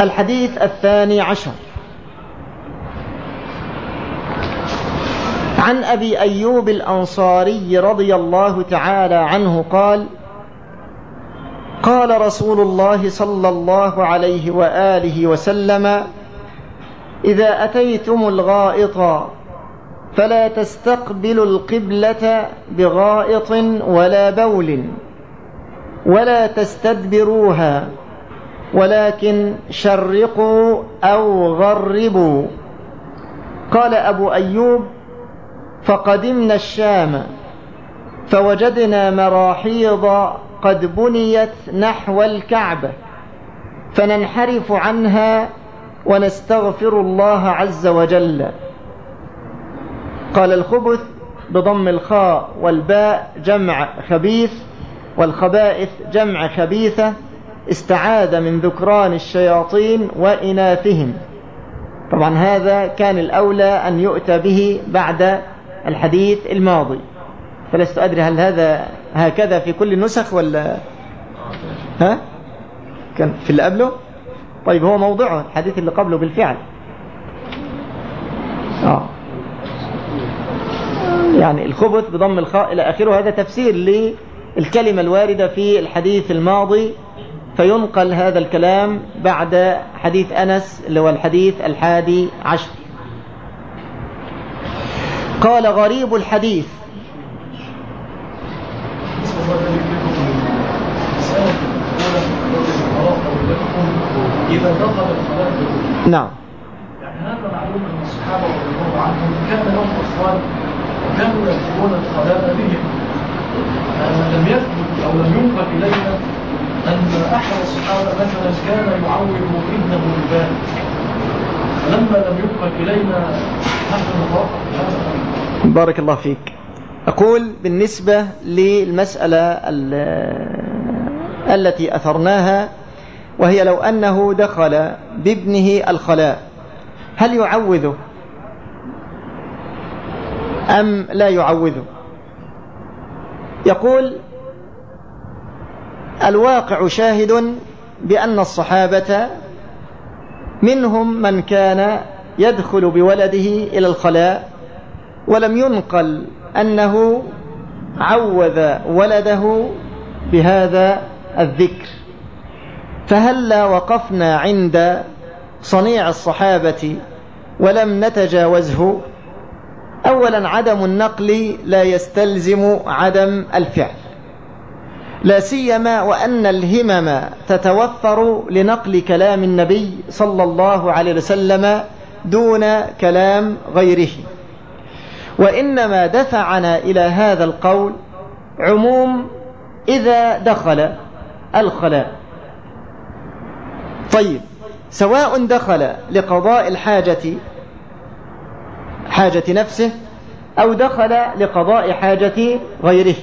الحديث الثاني عشر. عن أبي أيوب الأنصاري رضي الله تعالى عنه قال قال رسول الله صلى الله عليه وآله وسلم إذا أتيتم الغائط فلا تستقبلوا القبلة بغائط ولا بول ولا تستدبروها. ولكن شرقوا أو غربوا. قال أبو أيوب فقدمنا الشام فوجدنا مراحيض قد بنيت نحو الكعبة فننحرف عنها ونستغفر الله عز وجل. قال الخبث بضم الخاء والباء جمع خبيث والخبائث جمع خبيثة. استعاذ من ذكران الشياطين وإناثهم. طبعا هذا كان الأولى أن يؤتى به بعد الحديث الماضي. فلست أدري هل هذا هكذا في كل النسخ ولا؟ ها؟ كان في اللي قبله؟ طيب هو موضوعه الحديث اللي قبله بالفعل. آه. يعني الخبث بضم الخاء إلى آخره هذا تفسير للكلمة الواردة في الحديث الماضي فينقل هذا الكلام بعد حديث أنس اللي هو الحديث الحادي عشر. قال غريب الحديث. نعم. يعني هذا معلوم أن الصحابة رضي الله عنهم كان لهم اطفال وكانوا يكتبون الخلاء بهم لم يثبت أو لم ينقل إلينا أن احد الصحابه مثلا كان يعوض ابنه الباب. فلما لم ينقل إلينا نحن بارك الله فيك. أقول بالنسبة للمسألة التي أثرناها وهي لو أنه دخل بابنه الخلاء هل يعوذه أم لا يعوذه يقول الواقع شاهد بأن الصحابة منهم من كان يدخل بولده إلى الخلاء ولم ينقل أنه عوذ ولده بهذا الذكر. فهلا وقفنا عند صنيع الصحابة ولم نتجاوزه؟ أولا عدم النقل لا يستلزم عدم الفعل. لا سيما وأن الهمم تتوفر لنقل كلام النبي صلى الله عليه وسلم دون كلام غيره. وإنما دفعنا إلى هذا القول عموم إذا دخل الخلاء. طيب سواء دخل لقضاء الحاجة حاجة نفسه أو دخل لقضاء حاجة غيره.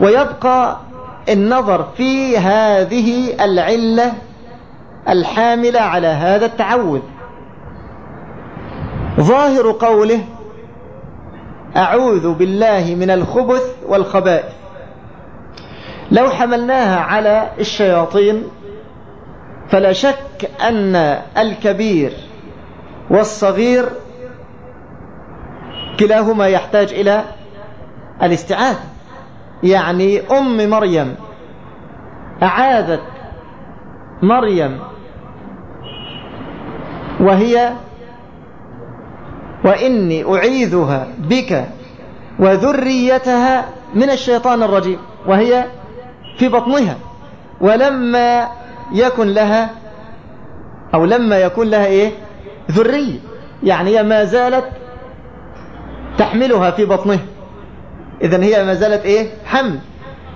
ويبقى النظر في هذه العلة الحاملة على هذا التعوذ ظاهر قوله أعوذ بالله من الخبث والخبائث. لو حملناها على الشياطين فلا شك أن الكبير والصغير كلاهما يحتاج إلى الاستعاذة. يعني أم مريم. أعاذت مريم. وهي وإني أعيذها بك وذريتها من الشيطان الرجيم. وهي في بطنها. ولما يكن لها أو لما يكون لها إيه؟ ذرية. يعني هي ما زالت تحملها في بطنها إذن هي ما زالت إيه؟ حمل.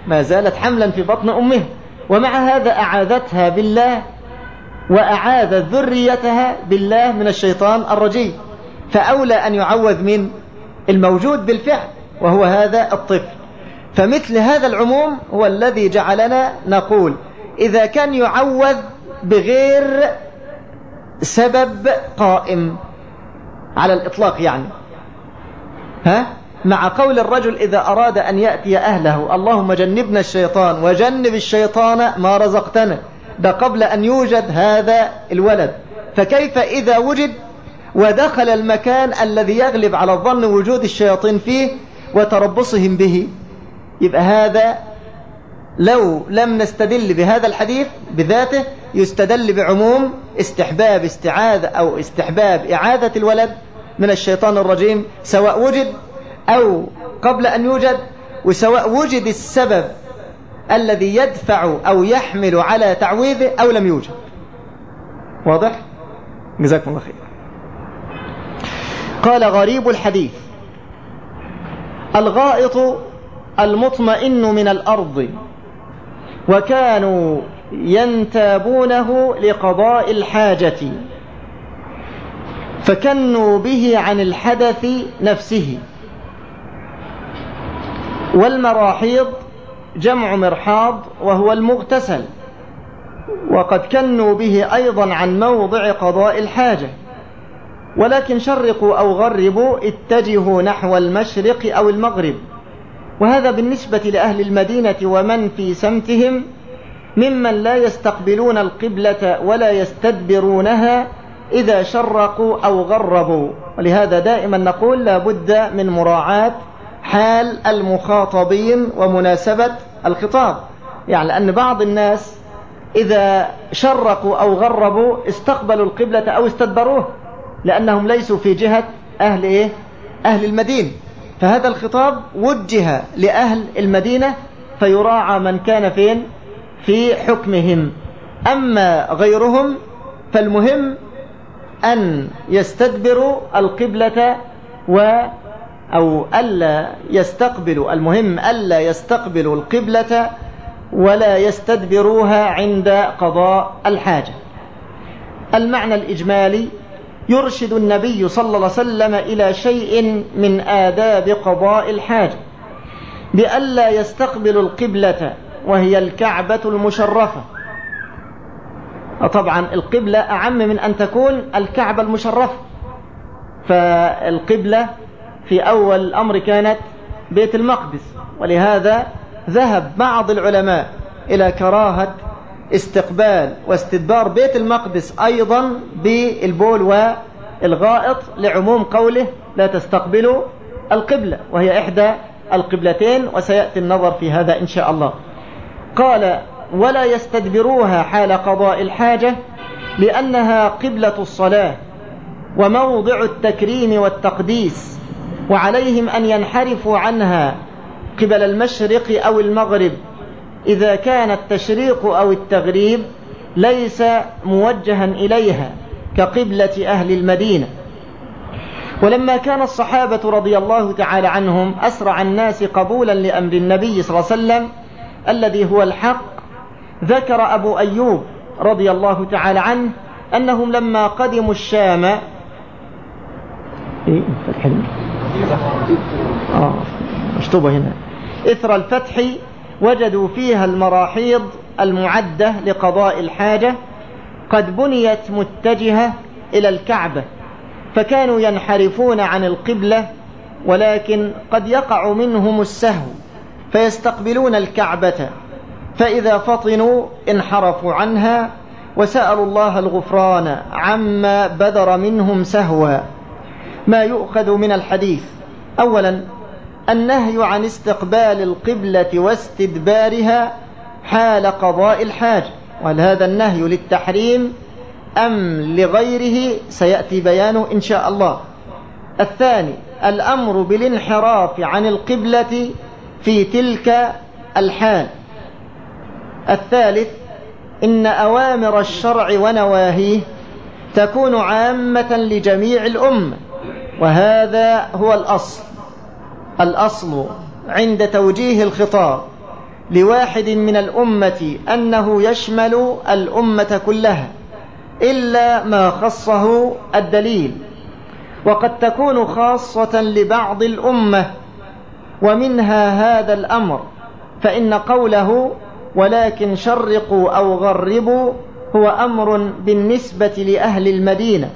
ما زالت حملا في بطن أمها ومع هذا أعاذتها بالله وأعاذت ذريتها بالله من الشيطان الرجيم. فأولى أن يعوذ من الموجود بالفعل وهو هذا الطفل. فمثل هذا العموم هو الذي جعلنا نقول إذا كان يعوذ بغير سبب قائم. على الإطلاق يعني. ها؟ مع قول الرجل إذا أراد أن يأتي أهله اللهم جنبنا الشيطان وجنب الشيطان ما رزقتنا ده قبل أن يوجد هذا الولد. فكيف إذا وجد؟ ودخل المكان الذي يغلب على الظن وجود الشياطين فيه وتربصهم به. يبقى هذا لو لم نستدل بهذا الحديث بذاته يستدل بعموم استحباب استعاذة أو استحباب إعادة الولد من الشيطان الرجيم سواء وجد أو قبل أن يوجد وسواء وجد السبب الذي يدفع أو يحمل على تعويذه أو لم يوجد. واضح؟ جزاكم الله خير. قال غريب الحديث. الغائط المطمئن من الأرض وكانوا ينتابونه لقضاء الحاجة فكنوا به عن الحدث نفسه. والمراحيض جمع مرحاض وهو المغتسل وقد كنوا به أيضا عن موضع قضاء الحاجة. ولكن شرقوا أو غربوا اتجهوا نحو المشرق أو المغرب. وهذا بالنسبة لأهل المدينة ومن في سمتهم ممن لا يستقبلون القبلة ولا يستدبرونها إذا شرقوا أو غربوا. ولهذا دائما نقول لا بد من مراعاة حال المخاطبين ومناسبة الخطاب. يعني لأن بعض الناس إذا شرقوا أو غربوا استقبلوا القبلة أو استدبروه لأنهم ليسوا في جهة أهل إيه؟ أهل المدينة. فهذا الخطاب وجه لأهل المدينة فيراعى من كان فين؟ في حكمهم. أما غيرهم فالمهم أن يستدبروا القبلة و أو ألا يستقبلوا المهم ألا يستقبلوا القبلة ولا يستدبروها عند قضاء الحاجة. المعنى الإجمالي يرشد النبي صلى الله عليه وسلم إلى شيء من آداب قضاء الحاجة بألا يستقبل القبلة وهي الكعبة المشرفة. طبعا القبلة أعم من أن تكون الكعبة المشرفة فالقبلة في أول الأمر كانت بيت المقدس ولهذا ذهب بعض العلماء إلى كراهة استقبال واستدبار بيت المقدس أيضا بالبول والغائط لعموم قوله لا تستقبلوا القبلة وهي إحدى القبلتين وسيأتي النظر في هذا إن شاء الله. قال ولا يستدبروها حال قضاء الحاجة لأنها قبلة الصلاة وموضع التكريم والتقديس وعليهم أن ينحرفوا عنها قبل المشرق أو المغرب. إذا كان التشريق أو التغريب ليس موجها إليها كقبلة أهل المدينة. ولما كان الصحابة رضي الله تعالى عنهم أسرع الناس قبولا لأمر النبي صلى الله عليه وسلم الذي هو الحق ذكر أبو أيوب رضي الله تعالى عنه أنهم لما قدموا الشام إيه مشطوبة هنا. إثر الفتح وجدوا فيها المراحيض المعدة لقضاء الحاجة. قد بنيت متجهة إلى الكعبة فكانوا ينحرفون عن القبلة ولكن قد يقع منهم السهو فيستقبلون الكعبة. فإذا فطنوا انحرفوا عنها وسألوا الله الغفران عما بدر منهم سهوا. ما يؤخذ من الحديث. أولا النهي عن استقبال القبلة واستدبارها حال قضاء الحاجة وهل هذا النهي للتحريم أم لغيره؟ سيأتي بيانه إن شاء الله. الثاني الأمر بالانحراف عن القبلة في تلك الحال. الثالث إن أوامر الشرع ونواهيه تكون عامة لجميع الأمة. وهذا هو الأصل. الأصل عند توجيه الخطاب لواحد من الأمة أنه يشمل الأمة كلها إلا ما خصه الدليل. وقد تكون خاصة لبعض الأمة ومنها هذا الأمر فإن قوله ولكن شرقوا أو غربوا هو أمر بالنسبة لأهل المدينة.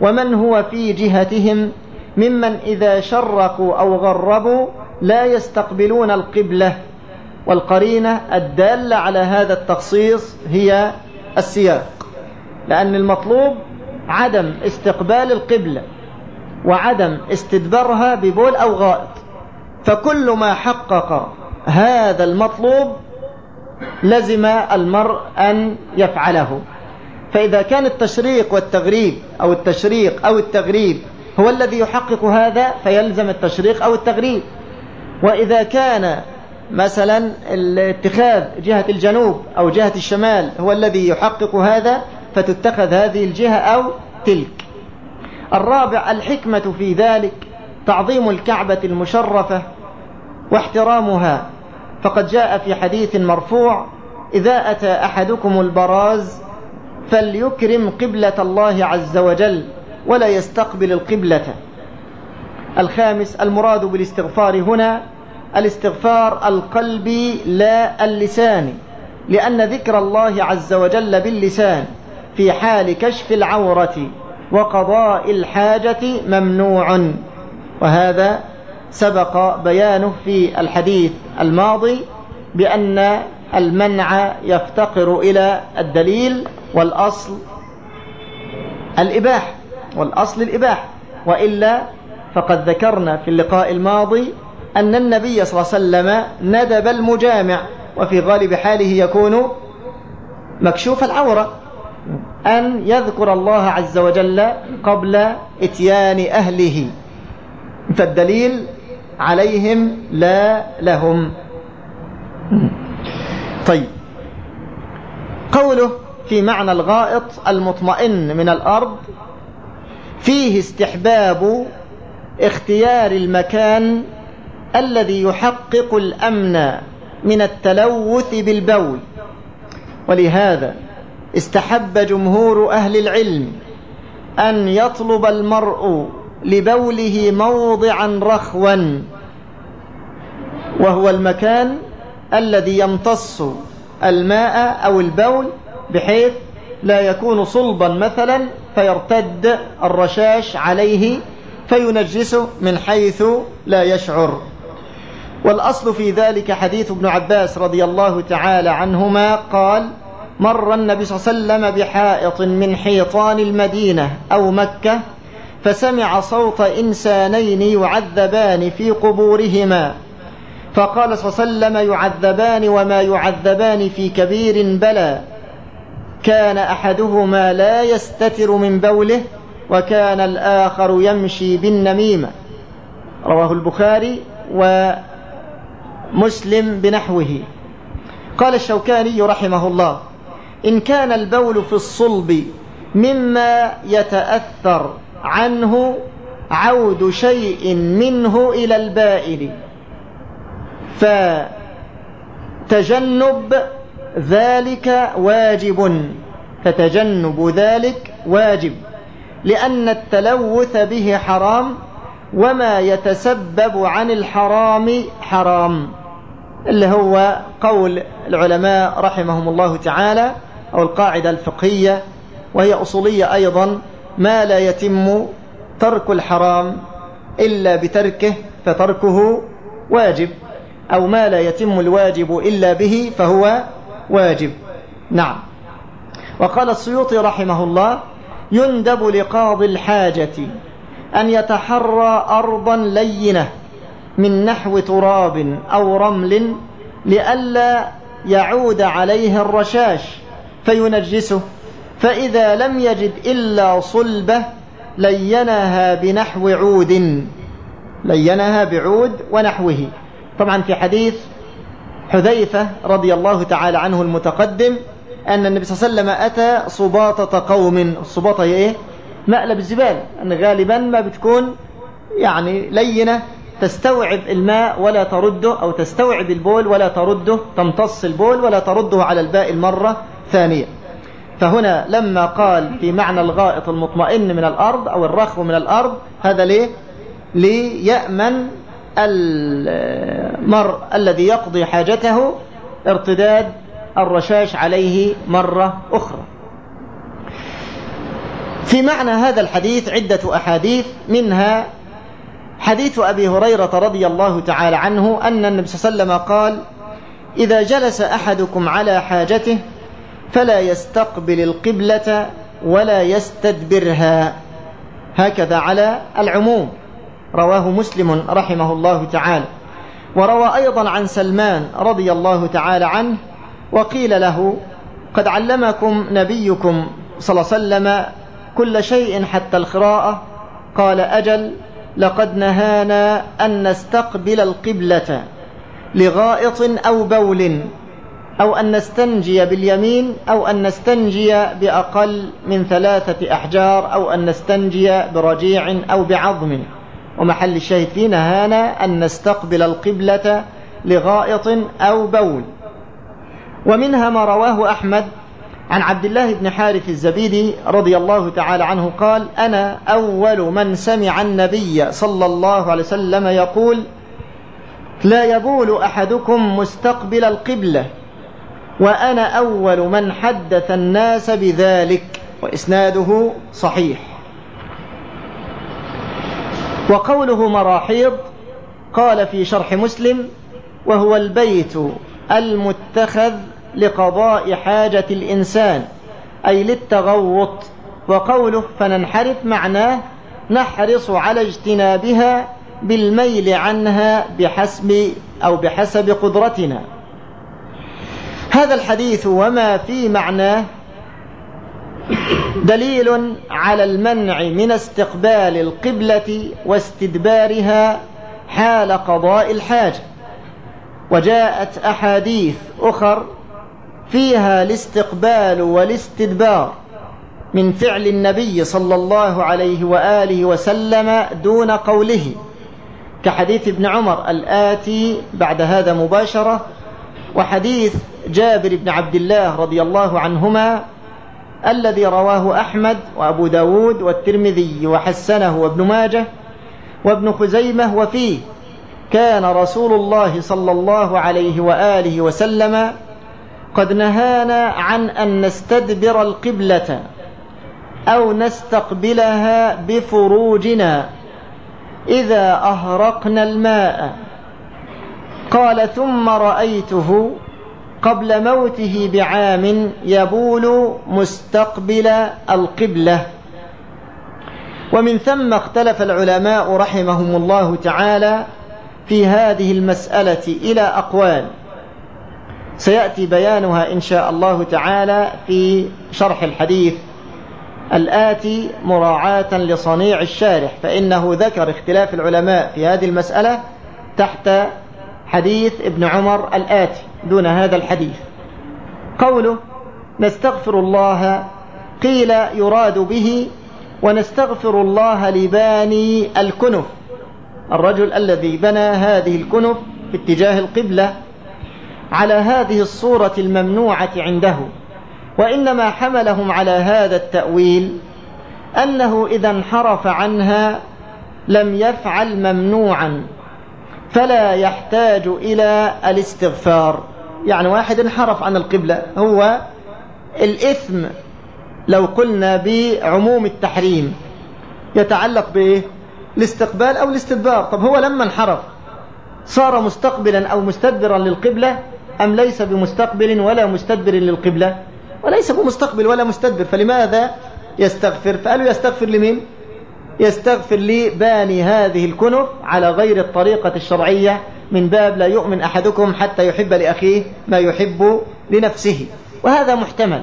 ومن هو في جهتهم ممن إذا شرقوا أو غربوا لا يستقبلون القبلة والقرينة الدالة على هذا التخصيص هي السياق. لأن المطلوب عدم استقبال القبلة وعدم استدبارها ببول أو غائط. فكل ما حقق هذا المطلوب لزم المرء أن يفعله. فإذا كان التشريق والتغريب أو التشريق أو التغريب هو الذي يحقق هذا فيلزم التشريق أو التغريب. وإذا كان مثلا اتخاذ جهة الجنوب أو جهة الشمال هو الذي يحقق هذا فتتخذ هذه الجهة أو تلك. الرابع الحكمة في ذلك تعظيم الكعبة المشرفة واحترامها. فقد جاء في حديث مرفوع إذا أتى أحدكم البراز فليكرم قبلة الله عز وجل ولا يستقبل القبلة. الخامس المراد بالاستغفار هنا الاستغفار القلبي لا اللساني لأن ذكر الله عز وجل باللسان في حال كشف العورة وقضاء الحاجة ممنوع. وهذا سبق بيانه في الحديث الماضي بأن المنع يفتقر إلى الدليل والأصل الإباح والأصل الإباح وإلا فقد ذكرنا في اللقاء الماضي أن النبي صلى الله عليه وسلم ندب المجامع وفي غالب حاله يكون مكشوف العورة. أن يذكر الله عز وجل قبل إتيان أهله. فالدليل عليهم لا لهم. طيب. قوله في معنى الغائط المطمئن من الأرض فيه استحباب اختيار المكان الذي يحقق الأمن من التلوث بالبول. ولهذا استحب جمهور أهل العلم أن يطلب المرء لبوله موضعا رخوا وهو المكان الذي يمتص الماء أو البول بحيث لا يكون صلبا مثلا فيرتد الرشاش عليه فينجسه من حيث لا يشعر. والأصل في ذلك حديث ابن عباس رضي الله تعالى عنهما قال مر النبي صلى الله عليه وسلم بحائط من حيطان المدينة أو مكة فسمع صوت إنسانين يعذبان في قبورهما. فقال صلى الله عليه وسلم يعذبان وما يعذبان في كبير بلى. كان أحدهما لا يستتر من بوله وكان الآخر يمشي بالنميمة. رواه البخاري ومسلم بنحوه. قال الشوكاني رحمه الله إن كان البول في الصلب مما يتأثر عنه عود شيء منه إلى البائل فتجنب ذلك واجب فتجنب ذلك واجب لأن التلوث به حرام وما يتسبب عن الحرام حرام. اللي هو قول العلماء رحمهم الله تعالى أو القاعدة الفقهية وهي أصولية أيضا ما لا يتم ترك الحرام إلا بتركه فتركه واجب أو ما لا يتم الواجب إلا به فهو واجب. نعم. وقال السيوطي رحمه الله يندب لقاضي الحاجة أن يتحرى أرضا لينة من نحو تراب أو رمل لئلا يعود عليه الرشاش فينجسه فإذا لم يجد إلا صلبة لينها بنحو عود لينها بعود ونحوه. طبعا في حديث حذيفة رضي الله تعالى عنه المتقدم أن النبي صلى الله عليه وسلم أتى صباطة قوم. الصباطة هي إيه؟ مقلب الزبال أن غالبا ما بتكون يعني لينة تستوعب الماء ولا ترده أو تستوعب البول ولا ترده تمتص البول ولا ترده على الباء المرة ثانية. فهنا لما قال في معنى الغائط المطمئن من الأرض أو الرخو من الأرض هذا ليه؟ ليأمن المرء الذي يقضي حاجته ارتداد الرشاش عليه مرة أخرى. في معنى هذا الحديث عدة أحاديث منها حديث أبي هريرة رضي الله تعالى عنه أن النبي صلى الله عليه وسلم قال إذا جلس أحدكم على حاجته فلا يستقبل القبلة ولا يستدبرها. هكذا على العموم. رواه مسلم رحمه الله تعالى. وروى أيضا عن سلمان رضي الله تعالى عنه وقيل له قد علمكم نبيكم صلى الله عليه وسلم كل شيء حتى القراءة. قال أجل لقد نهانا أن نستقبل القبلة لغائط أو بول أو أن نستنجي باليمين أو أن نستنجي بأقل من ثلاثة أحجار أو أن نستنجي برجيع أو بعظم. ومحل الشاهد فيه نهانا أن نستقبل القبلة لغائط أو بول. ومنها ما رواه أحمد عن عبد الله بن حارث الزبيدي رضي الله تعالى عنه قال أنا أول من سمع النبي صلى الله عليه وسلم يقول لا يبول أحدكم مستقبل القبلة وأنا أول من حدث الناس بذلك وإسناده صحيح. وقوله مراحيض قال في شرح مسلم وهو البيت المتخذ لقضاء حاجة الإنسان أي للتغوط وقوله فننحرف معناه نحرص على اجتنابها بالميل عنها بحسب أو بحسب قدرتنا. هذا الحديث وما في معناه دليل على المنع من استقبال القبلة واستدبارها حال قضاء الحاجة وجاءت أحاديث أخر فيها الاستقبال والاستدبار من فعل النبي صلى الله عليه وآله وسلم دون قوله كحديث ابن عمر الآتي بعد هذا مباشرة وحديث جابر بن عبد الله رضي الله عنهما الذي رواه أحمد وأبو داود والترمذي وحسنه وابن ماجه وابن خزيمة وفيه كان رسول الله صلى الله عليه وآله وسلم قد نهانا عن أن نستدبر القبلة أو نستقبلها بفروجنا إذا أهرقنا الماء. قال ثم رأيته قبل موته بعام يبول مستقبل القبلة. ومن ثم اختلف العلماء رحمهم الله تعالى في هذه المسألة إلى أقوال. سيأتي بيانها إن شاء الله تعالى في شرح الحديث الآتي مراعاة لصنيع الشارح فإنه ذكر اختلاف العلماء في هذه المسألة تحت حديث ابن عمر الآتي. دون هذا الحديث. قوله نستغفر الله قيل يراد به ونستغفر الله لباني الكنف. الرجل الذي بنى هذه الكنف في اتجاه القبلة على هذه الصورة الممنوعة عنده وإنما حملهم على هذا التأويل أنه إذا انحرف عنها لم يفعل ممنوعا فلا يحتاج إلى الاستغفار. يعني واحد انحرف عن القبلة هو الإثم. لو قلنا بعموم التحريم يتعلق بإيه؟ الاستقبال أو الاستدبار. طب هو لما انحرف صار مستقبلا أو مستدبرا للقبلة أم ليس بمستقبل ولا مستدبر للقبلة؟ وليس بمستقبل ولا مستدبر. فلماذا يستغفر؟ فقالوا يستغفر لمين؟ يستغفر لباني هذه الكنف على غير الطريقة الشرعية من باب لا يؤمن أحدكم حتى يحب لأخيه ما يحب لنفسه. وهذا محتمل.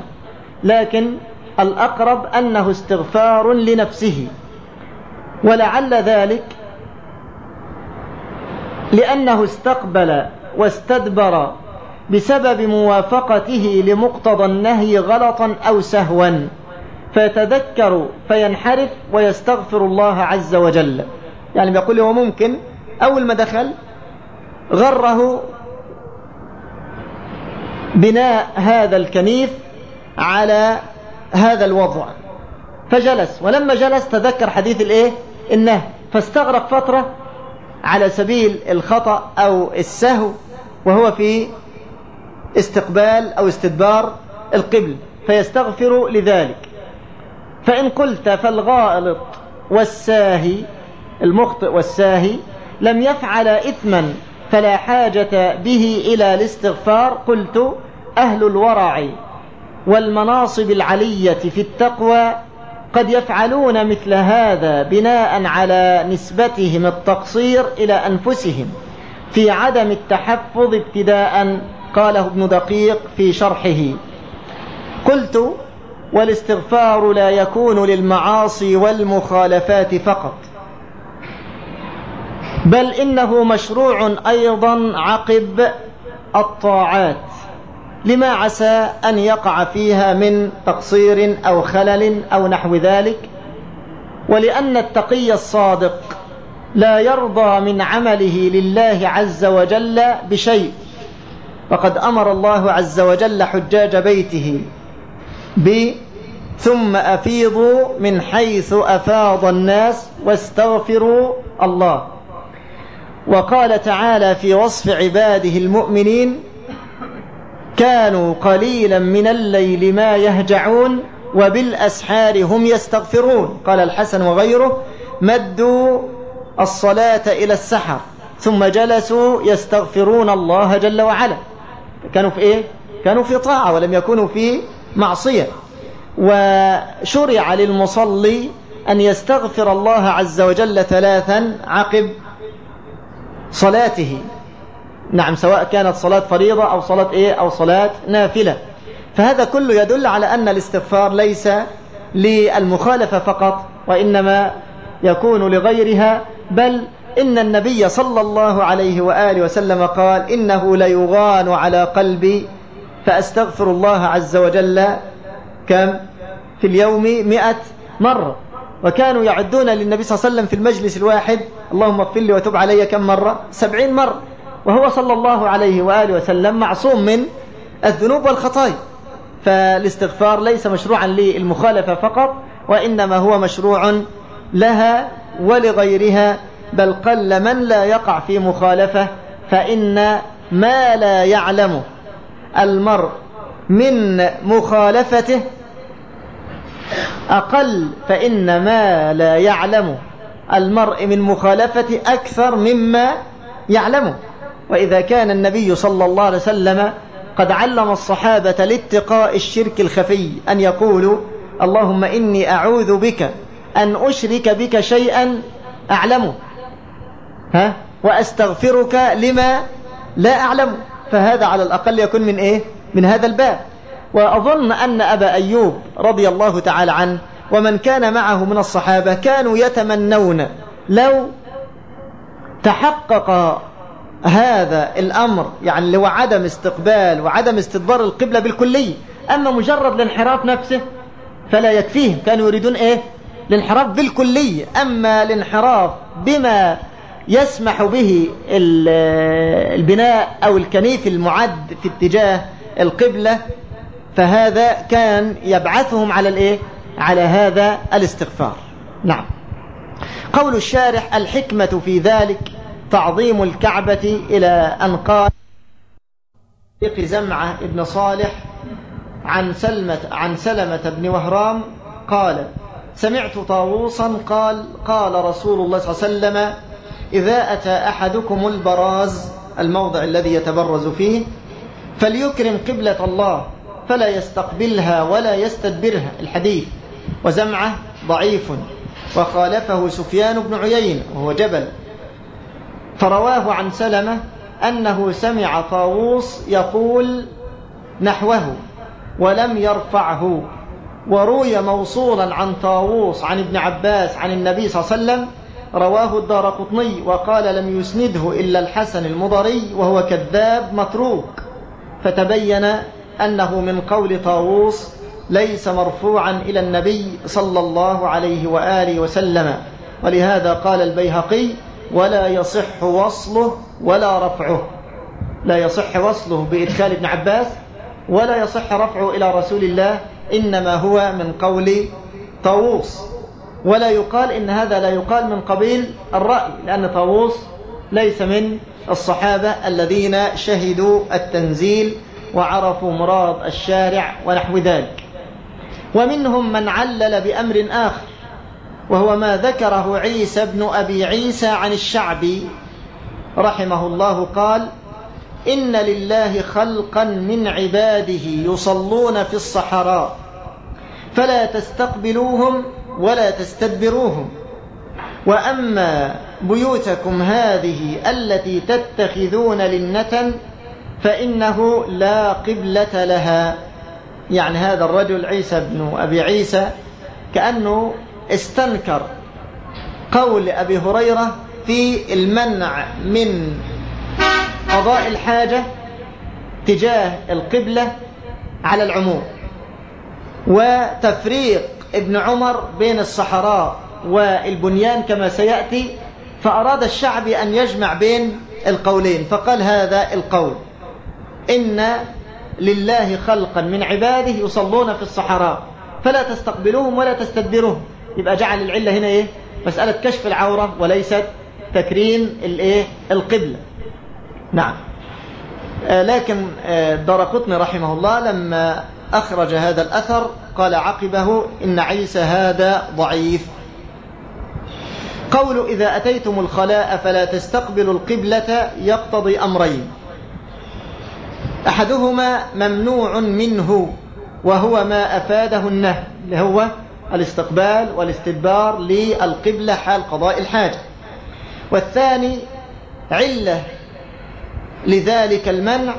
لكن الأقرب أنه استغفار لنفسه. ولعل ذلك لأنه استقبل واستدبر بسبب موافقته لمقتضى النهي غلطا أو سهوا. فيتذكر فينحرف ويستغفر الله عز وجل. يعني بيقول هو ممكن أول ما دخل غره بناء هذا الكنيف على هذا الوضع. فجلس ولما جلس تذكر حديث الإيه؟ النهي فاستغرق فترة على سبيل الخطأ أو السهو وهو في استقبال أو استدبار القبل فيستغفر لذلك. فإن قلت فالغائط والساهي المخطئ والساهي لم يفعل إثما فلا حاجة به إلى الاستغفار قلت أهل الورع والمناصب العلية في التقوى قد يفعلون مثل هذا بناء على نسبتهم التقصير إلى أنفسهم في عدم التحفظ ابتداء قاله ابن دقيق في شرحه. قلت والاستغفار لا يكون للمعاصي والمخالفات فقط. بل إنه مشروع أيضا عقب الطاعات. لما عسى أن يقع فيها من تقصير أو خلل أو نحو ذلك؟ ولأن التقي الصادق لا يرضى من عمله لله عز وجل بشيء. فقد أمر الله عز وجل حجاج بيته ب ثم أفيضوا من حيث أفاض الناس واستغفروا الله. وقال تعالى في وصف عباده المؤمنين كانوا قليلا من الليل ما يهجعون وبالأسحار هم يستغفرون. قال الحسن وغيره مدوا الصلاة إلى السحر ثم جلسوا يستغفرون الله جل وعلا. كانوا في إيه؟ كانوا في طاعة ولم يكونوا في معصية. وشرع للمصلي أن يستغفر الله عز وجل ثلاثا عقب صلاته. نعم سواء كانت صلاة فريضة أو صلاة إيه؟ أو صلاة نافلة. فهذا كله يدل على أن الاستغفار ليس للمخالفة فقط وإنما يكون لغيرها بل إن النبي صلى الله عليه وآله وسلم قال إنه ليغان على قلبي فأستغفر الله عز وجل كم؟ في اليوم مئة مرة. وكانوا يعدون للنبي صلى الله عليه وسلم في المجلس الواحد اللهم اغفر لي وتب علي كم مرة؟ سبعين مرة. وهو صلى الله عليه وآله وسلم معصوم من الذنوب والخطايا. فالاستغفار ليس مشروعا للمخالفة فقط وإنما هو مشروع لها ولغيرها بل قل من لا يقع في مخالفة فإن ما لا يعلمه المرء من مخالفته أقل فإن ما لا يعلم المرء من مخالفة أكثر مما يعلمه وإذا كان النبي صلى الله عليه وسلم قد علم الصحابة لاتقاء الشرك الخفي أن يقولوا اللهم إني أعوذ بك أن أشرك بك شيئا أعلمه ها؟ وأستغفرك لما لا أعلم. فهذا على الأقل يكون من إيه؟ من هذا الباب. وأظن أن أبا أيوب رضي الله تعالى عنه ومن كان معه من الصحابة كانوا يتمنون لو تحقق هذا الأمر يعني اللي هو عدم استقبال وعدم استدبار القبلة بالكلية أما مجرد الانحراف نفسه فلا يكفيهم كانوا يريدون إيه؟ الانحراف بالكلية أما الانحراف بما يسمح به البناء أو الكنيف المعد في اتجاه القبلة فهذا كان يبعثهم على الإيه؟ على هذا الاستغفار. نعم. قول الشارح الحكمة في ذلك تعظيم الكعبة إلى أن قال زمعة ابن صالح عن سلمة, عن سلمة بن وهرام قال سمعت طاووسا قال قال رسول الله صلى الله عليه وسلم إذا أتى أحدكم البراز الموضع الذي يتبرز فيه فليكرم قبلة الله. فلا يستقبلها ولا يستدبرها. الحديث وزمعة ضعيف وخالفه سفيان بن عيين وهو جبل. فرواه عن سلمة أنه سمع طاووس يقول نحوه ولم يرفعه وروي موصولا عن طاووس عن ابن عباس عن النبي صلى الله عليه وسلم رواه الدار قطني وقال لم يسنده إلا الحسن المضري وهو كذاب متروك. فتبين أنه من قول طاووس ليس مرفوعا إلى النبي صلى الله عليه وآله وسلم ولهذا قال البيهقي ولا يصح وصله ولا رفعه. لا يصح وصله بإدخال ابن عباس ولا يصح رفعه إلى رسول الله إنما هو من قول طاووس. ولا يقال إن هذا لا يقال من قبيل الرأي لأن طاووس ليس من الصحابة الذين شهدوا التنزيل وعرفوا مراد الشارع ونحو ذلك. ومنهم من علل بأمر آخر وهو ما ذكره عيسى بن أبي عيسى عن الشعبي رحمه الله قال إن لله خلقا من عباده يصلون في الصحراء فلا تستقبلوهم ولا تستدبروهم. وأما بيوتكم هذه التي تتخذون لنة فإنه لا قبلة لها. يعني هذا الرجل عيسى بن أبي عيسى كأنه استنكر قول أبي هريرة في المنع من قضاء الحاجة تجاه القبلة على العموم. وتفريق ابن عمر بين الصحراء والبنيان كما سيأتي فأراد الشعب أن يجمع بين القولين فقال هذا القول. إن لله خلقا من عباده يصلون في الصحراء. فلا تستقبلوهم ولا تستدبروهم يبقى جعل العلة هنا إيه؟ مسألة كشف العورة وليست تكريم الإيه؟ القبلة. نعم. آه لكن آه درقطني رحمه الله لما أخرج هذا الأثر قال عقبه إن عيسى هذا ضعيف. قول إذا أتيتم الخلاء فلا تستقبلوا القبلة يقتضي أمرين. أحدهما ممنوع منه وهو ما أفاده النهي اللي هو الاستقبال والاستدبار للقبلة حال قضاء الحاجة. والثاني علة لذلك المنع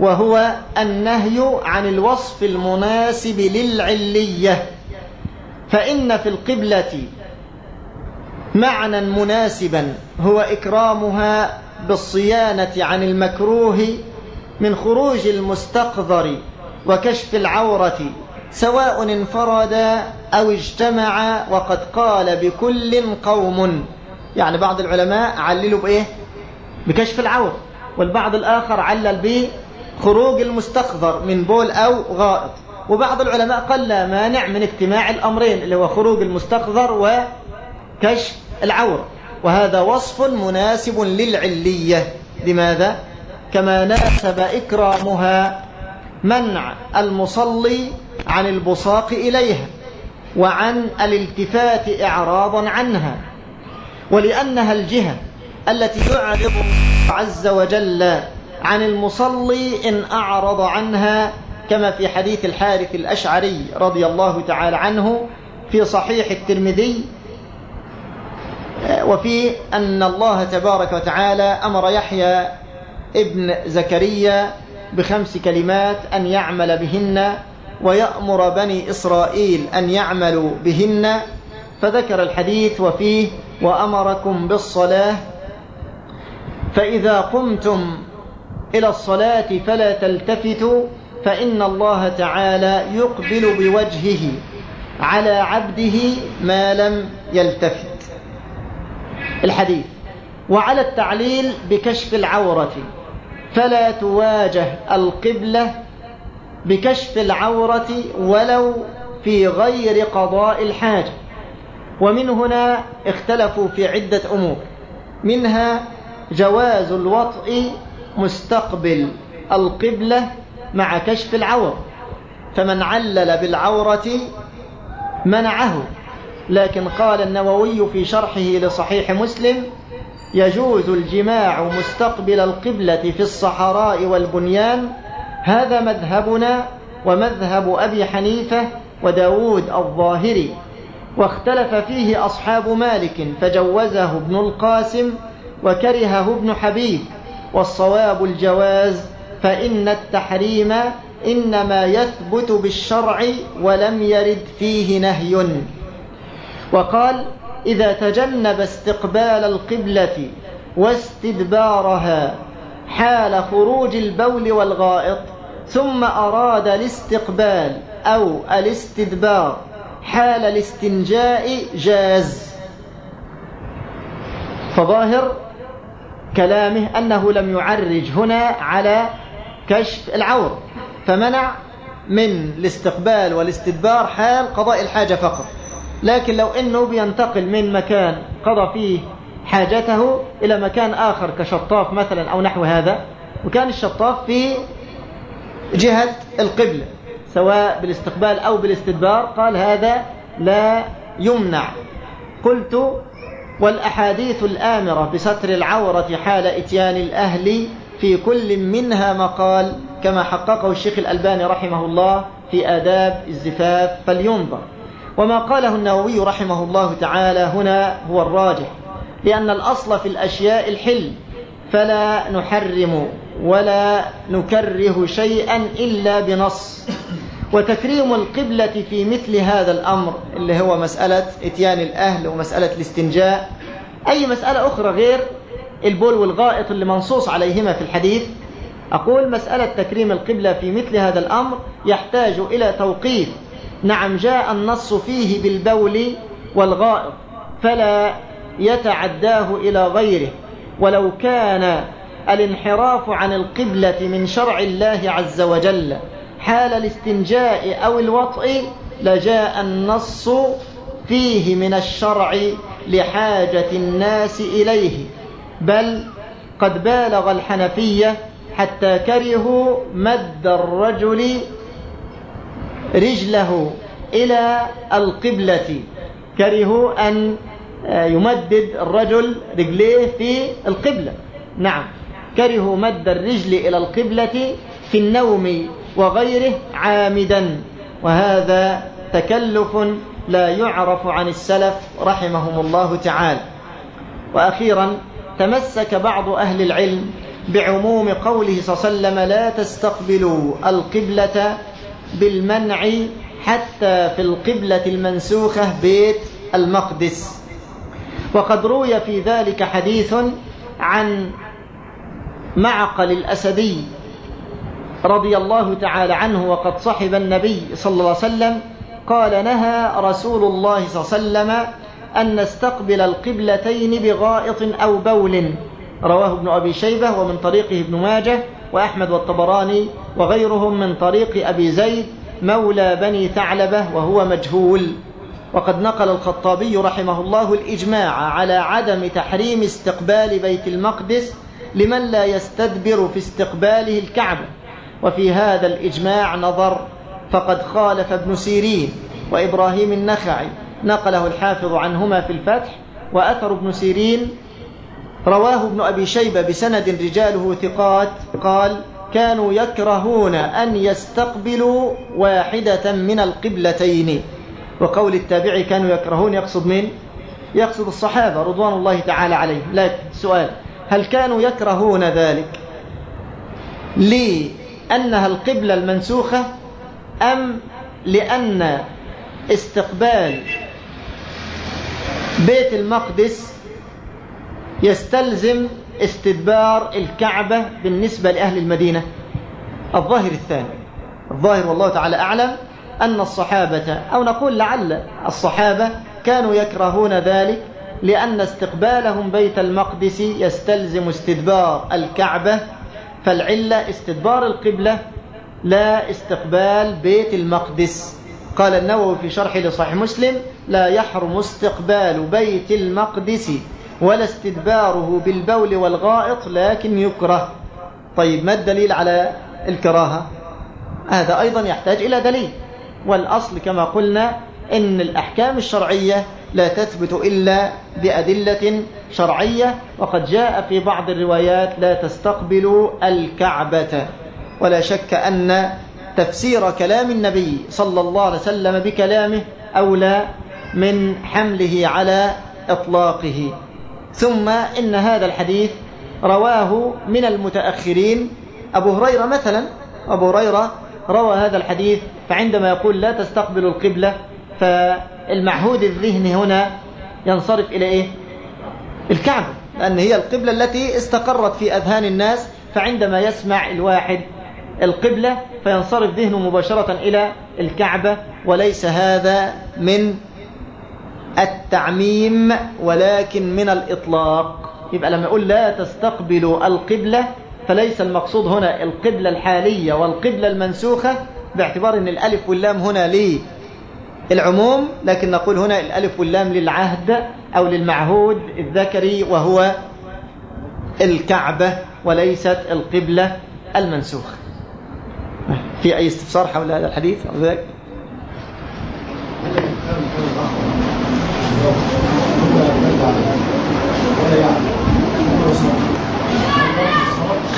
وهو النهي عن الوصف المناسب للعلية. فإن في القبلة معنى مناسبا هو إكرامها بالصيانة عن المكروه من خروج المستقذر وكشف العورة سواء انفرد أو اجتمع وقد قال بكل قوم. يعني بعض العلماء عللوا بإيه؟ بكشف العورة والبعض الآخر علل بخروج المستقذر من بول أو غائط. وبعض العلماء قال لا مانع من اجتماع الأمرين اللي هو خروج المستقذر وكشف العورة وهذا وصف مناسب للعلية. لماذا؟ كما ناسب إكرامها منع المصلي عن البصاق إليها وعن الالتفات إعراضا عنها ولأنها الجهة التي يعرض عز وجل عن المصلي إن أعرض عنها كما في حديث الحارث الأشعري رضي الله تعالى عنه في صحيح الترمذي وفي أن الله تبارك وتعالى أمر يحيى ابن زكريا بخمس كلمات أن يعمل بهن ويأمر بني إسرائيل أن يعملوا بهن. فذكر الحديث وفيه وأمركم بالصلاة. فإذا قمتم إلى الصلاة فلا تلتفتوا فإن الله تعالى يقبل بوجهه على عبده ما لم يلتفت. الحديث وعلى التعليل بكشف العورة. فلا تواجه القبلة بكشف العورة ولو في غير قضاء الحاجة. ومن هنا اختلفوا في عدة أمور. منها جواز الوطء مستقبل القبلة مع كشف العورة فمن علل بالعورة منعه. لكن قال النووي في شرحه لصحيح مسلم يجوز الجماع مستقبل القبلة في الصحراء والبنيان هذا مذهبنا ومذهب أبي حنيفة وداود الظاهري. واختلف فيه أصحاب مالك فجوزه ابن القاسم وكرهه ابن حبيب. والصواب الجواز فإن التحريم إنما يثبت بالشرع ولم يرد فيه نهي. وقال إذا تجنب استقبال القبلة واستدبارها حال خروج البول والغائط ثم أراد الاستقبال أو الاستدبار حال الاستنجاء جاز. فظاهر كلامه أنه لم يعرج هنا على كشف العور فمنع من الاستقبال والاستدبار حال قضاء الحاجة فقط. لكن لو أنه بينتقل من مكان قضى فيه حاجته إلى مكان آخر كشطاف مثلا أو نحو هذا وكان الشطاف في جهة القبلة سواء بالاستقبال أو بالاستدبار قال هذا لا يمنع. قلت والأحاديث الآمرة بستر العورة حال إتيان الأهل في كل منها مقال كما حققه الشيخ الألباني رحمه الله في آداب الزفاف فلينظر. وما قاله النووي رحمه الله تعالى هنا هو الراجح لأن الأصل في الأشياء الحل فلا نحرم ولا نكره شيئا إلا بنص. وتكريم القبلة في مثل هذا الأمر اللي هو مسألة إتيان الأهل ومسألة الاستنجاء أي مسألة أخرى غير البول والغائط اللي منصوص عليهما في الحديث. أقول مسألة تكريم القبلة في مثل هذا الأمر يحتاج إلى توقيف نعم جاء النص فيه بالبول والغائط فلا يتعداه إلى غيره. ولو كان الانحراف عن القبلة من شرع الله عز وجل حال الاستنجاء أو الوطء لجاء النص فيه من الشرع لحاجة الناس إليه. بل قد بالغ الحنفية حتى كرهوا مد الرجل رجله إلى القبلة. كرهوا أن يمدد الرجل رجليه في القبلة. نعم. كرهوا مد الرجل إلى القبلة في النوم وغيره عامدا. وهذا تكلف لا يعرف عن السلف رحمهم الله تعالى. وأخيرا تمسك بعض أهل العلم بعموم قوله صلى الله عليه وسلم لا تستقبلوا القبلة بالمنع حتى في القبلة المنسوخة بيت المقدس. وقد روي في ذلك حديث عن معقل الأسدي رضي الله تعالى عنه وقد صحب النبي صلى الله عليه وسلم قال نهى رسول الله صلى الله عليه وسلم أن نستقبل القبلتين بغائط أو بول. رواه ابن أبي شيبة ومن طريقه ابن ماجه. وأحمد والطبراني وغيرهم من طريق أبي زيد مولى بني ثعلبة وهو مجهول. وقد نقل الخطابي رحمه الله الإجماع على عدم تحريم استقبال بيت المقدس لمن لا يستدبر في استقباله الكعبة. وفي هذا الإجماع نظر فقد خالف ابن سيرين وإبراهيم النخعي. نقله الحافظ عنهما في الفتح وأثر ابن سيرين رواه ابن أبي شيبة بسند رجاله ثقات قال كانوا يكرهون أن يستقبلوا واحدة من القبلتين. وقول التابعي كانوا يكرهون يقصد من؟ يقصد الصحابة رضوان الله تعالى عليهم. لكن سؤال هل كانوا يكرهون ذلك؟ لأنها القبلة المنسوخة أم لأن استقبال بيت المقدس يستلزم استدبار الكعبة بالنسبة لأهل المدينة. الظاهر الثاني. الظاهر والله تعالى أعلم أن الصحابة أو نقول لعل الصحابة كانوا يكرهون ذلك لأن استقبالهم بيت المقدس يستلزم استدبار الكعبة. فالعلة استدبار القبلة لا استقبال بيت المقدس. قال النووي في شرح لصحيح مسلم لا يحرم استقبال بيت المقدس ولا استدباره بالبول والغائط لكن يكره. طيب ما الدليل على الكراهة؟ هذا أيضا يحتاج إلى دليل. والأصل كما قلنا إن الأحكام الشرعية لا تثبت إلا بأدلة شرعية وقد جاء في بعض الروايات لا تستقبلوا الكعبة. ولا شك أن تفسير كلام النبي صلى الله عليه وسلم بكلامه أولى من حمله على إطلاقه. ثم إن هذا الحديث رواه من المتأخرين. أبو هريرة مثلا أبو هريرة روى هذا الحديث فعندما يقول لا تستقبل القبلة فالمعهود الذهني هنا ينصرف إلى إيه؟ الكعبة لأن هي القبلة التي استقرت في أذهان الناس فعندما يسمع الواحد القبلة فينصرف ذهنه مباشرة إلى الكعبة وليس هذا من التعميم ولكن من الإطلاق. يبقى لما يقول لا تستقبلوا القبلة فليس المقصود هنا القبلة الحالية والقبلة المنسوخة باعتبار أن الألف واللام هنا ليه العموم لكن نقول هنا الألف واللام للعهد أو للمعهود الذكري وهو الكعبة وليست القبلة المنسوخة. في أي استفسار حول هذا الحديث؟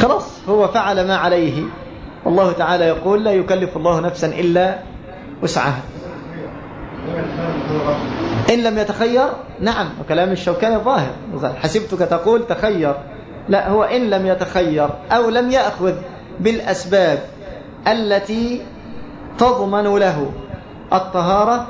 خلاص. وفعل ما عليه. والله تعالى يقول لا يكلف الله نفسا إلا وسعها. إن لم يتخير نعم وكلام الشوكاني ظاهر. حسبتك تقول تخير. لا هو إن لم يتخير أو لم يأخذ بالأسباب التي تضمن له الطهارة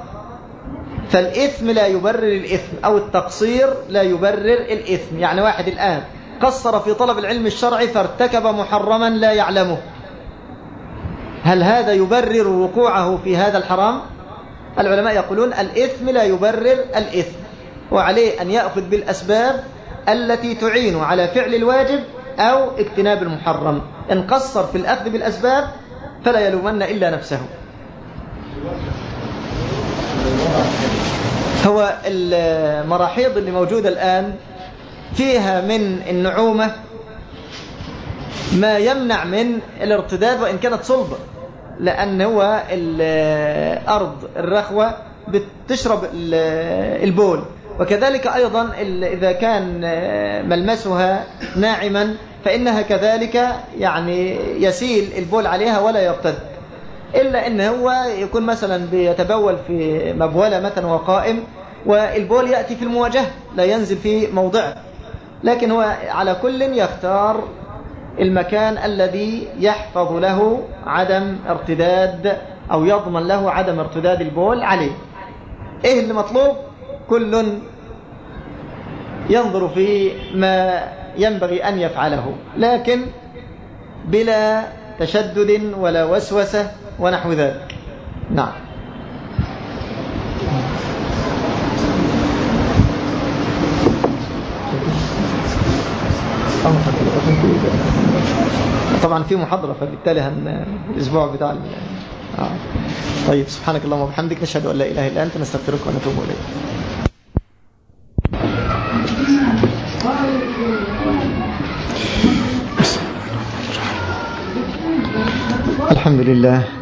فالإثم لا يبرر الإثم أو التقصير لا يبرر الإثم. يعني واحد الآن قصر في طلب العلم الشرعي فارتكب محرما لا يعلمه. هل هذا يبرر وقوعه في هذا الحرام؟ العلماء يقولون الإثم لا يبرر الإثم وعليه أن يأخذ بالأسباب التي تعين على فعل الواجب أو اجتناب المحرم. إن قصر في الأخذ بالأسباب فلا يلومن إلا نفسه. هو المراحيض اللي موجودة الآن فيها من النعومة ما يمنع من الارتداد وإن كانت صلبة لأن هو الأرض الرخوة بتشرب البول. وكذلك أيضا إذا كان ملمسها ناعما فإنها كذلك يعني يسيل البول عليها ولا يرتد. إلا إن هو يكون مثلا بيتبول في مبولة مثلا وقائم والبول يأتي في المواجهة لا ينزل في موضعه. لكن هو على كل يختار المكان الذي يحفظ له عدم ارتداد أو يضمن له عدم ارتداد البول عليه. إيه اللي مطلوب؟ كل ينظر في ما ينبغي أن يفعله لكن بلا تشدد ولا وسوسة ونحو ذلك. نعم. طبعا في محاضرة فبالتالي هن الأسبوع بتاع آه. طيب سبحانك اللهم وبحمدك نشهد أن لا إله إلا أنت نستغفرك ونتوب إليك. الحمد لله.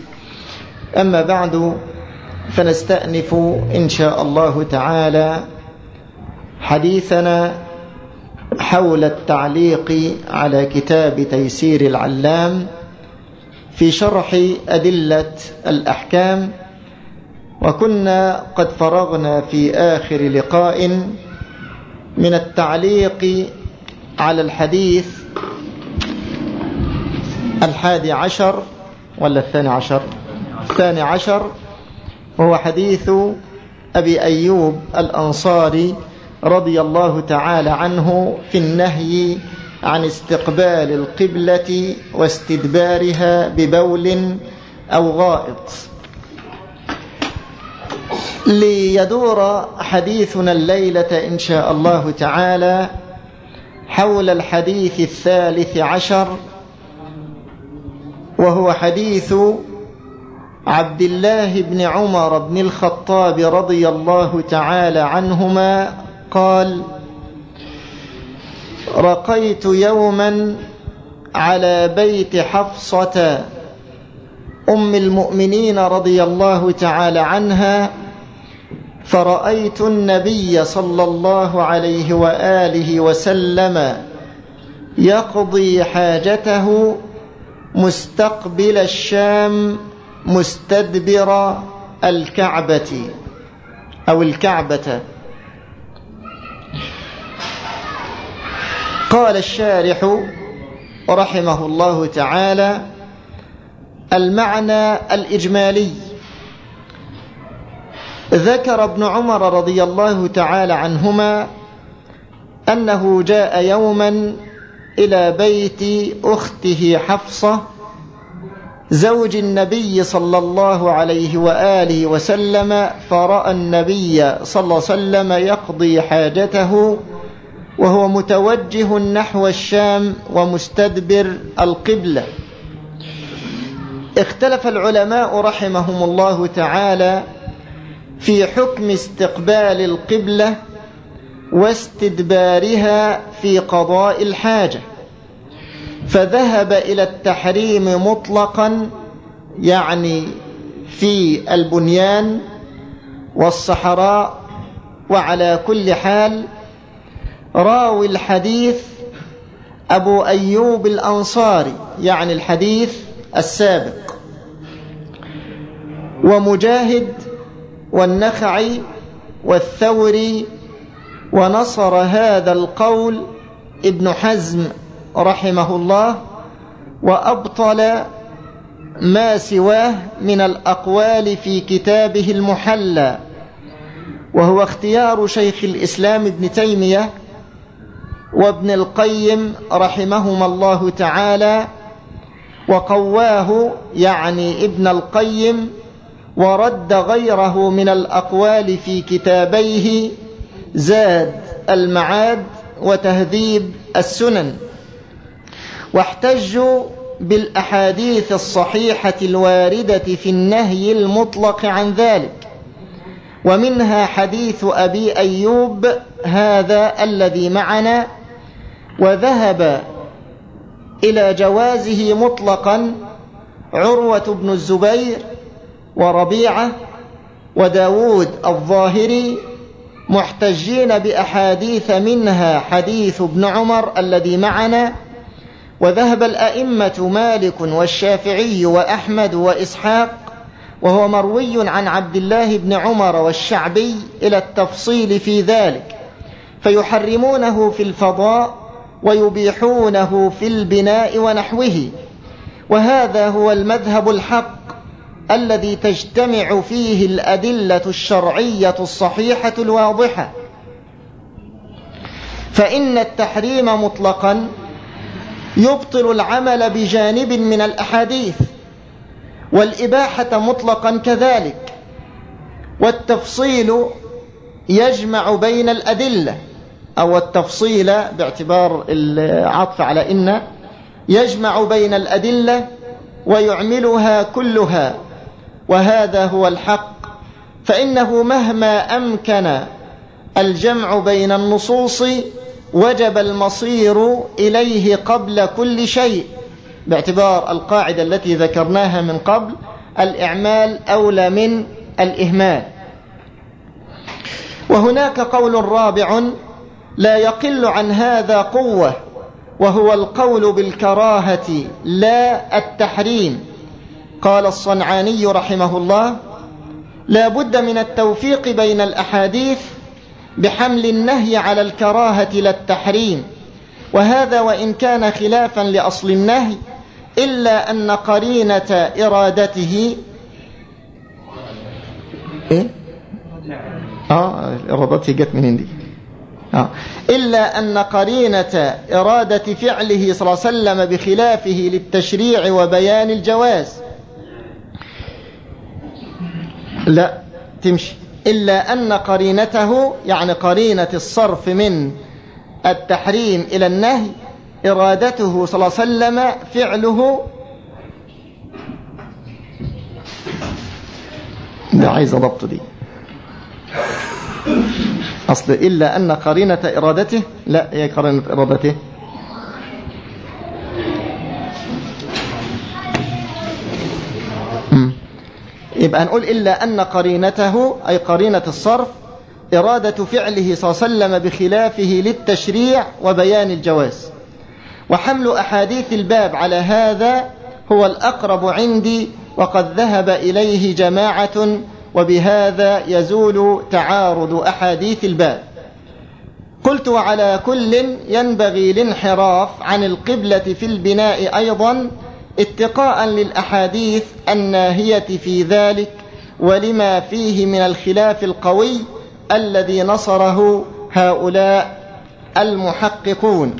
أما بعد فنستأنف إن شاء الله تعالى حديثنا حول التعليق على كتاب تيسير العلام في شرح أدلة الأحكام وكنا قد فرغنا في آخر لقاء من التعليق على الحديث الحادي عشر ولا الثاني عشر؟ الثاني عشر وهو حديث أبي أيوب الأنصاري رضي الله تعالى عنه في النهي عن استقبال القبلة واستدبارها ببول أو غائط. ليدور حديثنا الليلة إن شاء الله تعالى حول الحديث الثالث عشر وهو حديث عبد الله بن عمر بن الخطاب رضي الله تعالى عنهما قال رقيت يوما على بيت حفصة أم المؤمنين رضي الله تعالى عنها فرأيت النبي صلى الله عليه وآله وسلم يقضي حاجته مستقبل الشام مستدبر الكعبة أو الكعبة. قال الشارح رحمه الله تعالى المعنى الإجمالي. ذكر ابن عمر رضي الله تعالى عنهما أنه جاء يوما إلى بيت أخته حفصة زوج النبي صلى الله عليه وآله وسلم فرأى النبي صلى الله عليه وسلم يقضي حاجته وهو متوجه نحو الشام ومستدبر القبلة. اختلف العلماء رحمهم الله تعالى في حكم استقبال القبلة واستدبارها في قضاء الحاجة. فذهب إلى التحريم مطلقا يعني في البنيان والصحراء وعلى كل حال راوي الحديث أبو أيوب الأنصاري يعني الحديث السابق. ومجاهد والنخعي والثوري ونصر هذا القول ابن حزم. رحمه الله وأبطل ما سواه من الأقوال في كتابه المحلى وهو اختيار شيخ الإسلام ابن تيمية وابن القيم رحمهما الله تعالى وقواه يعني ابن القيم ورد غيره من الأقوال في كتابيه زاد المعاد وتهذيب السنن. واحتجوا بالأحاديث الصحيحة الواردة في النهي المطلق عن ذلك. ومنها حديث أبي أيوب هذا الذي معنا وذهب إلى جوازه مطلقا عروة بن الزبير وربيعة وداود الظاهري محتجين بأحاديث منها حديث ابن عمر الذي معنا وذهب الأئمة مالك والشافعي وأحمد وإسحاق وهو مروي عن عبد الله بن عمر والشعبي إلى التفصيل في ذلك فيحرمونه في الفضاء ويبيحونه في البناء ونحوه. وهذا هو المذهب الحق الذي تجتمع فيه الأدلة الشرعية الصحيحة الواضحة. فإن التحريم مطلقا يبطل العمل بجانب من الأحاديث والإباحة مطلقا كذلك والتفصيل يجمع بين الأدلة أو التفصيل باعتبار العطف على إن يجمع بين الأدلة ويعملها كلها وهذا هو الحق فإنه مهما أمكن الجمع بين النصوص وجب المصير إليه قبل كل شيء باعتبار القاعدة التي ذكرناها من قبل الإعمال أولى من الإهمال. وهناك قول رابع لا يقل عن هذا قوة وهو القول بالكراهة لا التحريم. قال الصنعاني رحمه الله لا بد من التوفيق بين الأحاديث بحمل النهي على الكراهة لا التحريم وهذا وإن كان خلافا لأصل النهي إلا أن قرينة إرادته إيه؟ آه إرادته جت من دي آه. إلا أن قرينة إرادة فعله صلى الله عليه وسلم بخلافه للتشريع وبيان الجواز لا تمشي إلا أن قرينته يعني قرينة الصرف من التحريم إلى النهي إرادته صلى الله عليه وسلم فعله ده عايز ضبط دي. أصل إلا أن قرينة إرادته لا هي قرينة إرادته. يبقى نقول إلا أن قرينته أي قرينة الصرف إرادة فعله صلى الله عليه وسلم بخلافه للتشريع وبيان الجواز. وحمل أحاديث الباب على هذا هو الأقرب عندي وقد ذهب إليه جماعة وبهذا يزول تعارض أحاديث الباب. قلت وعلى كل ينبغي الانحراف عن القبلة في البناء أيضا اتقاء للأحاديث الناهية في ذلك ولما فيه من الخلاف القوي الذي نصره هؤلاء المحققون.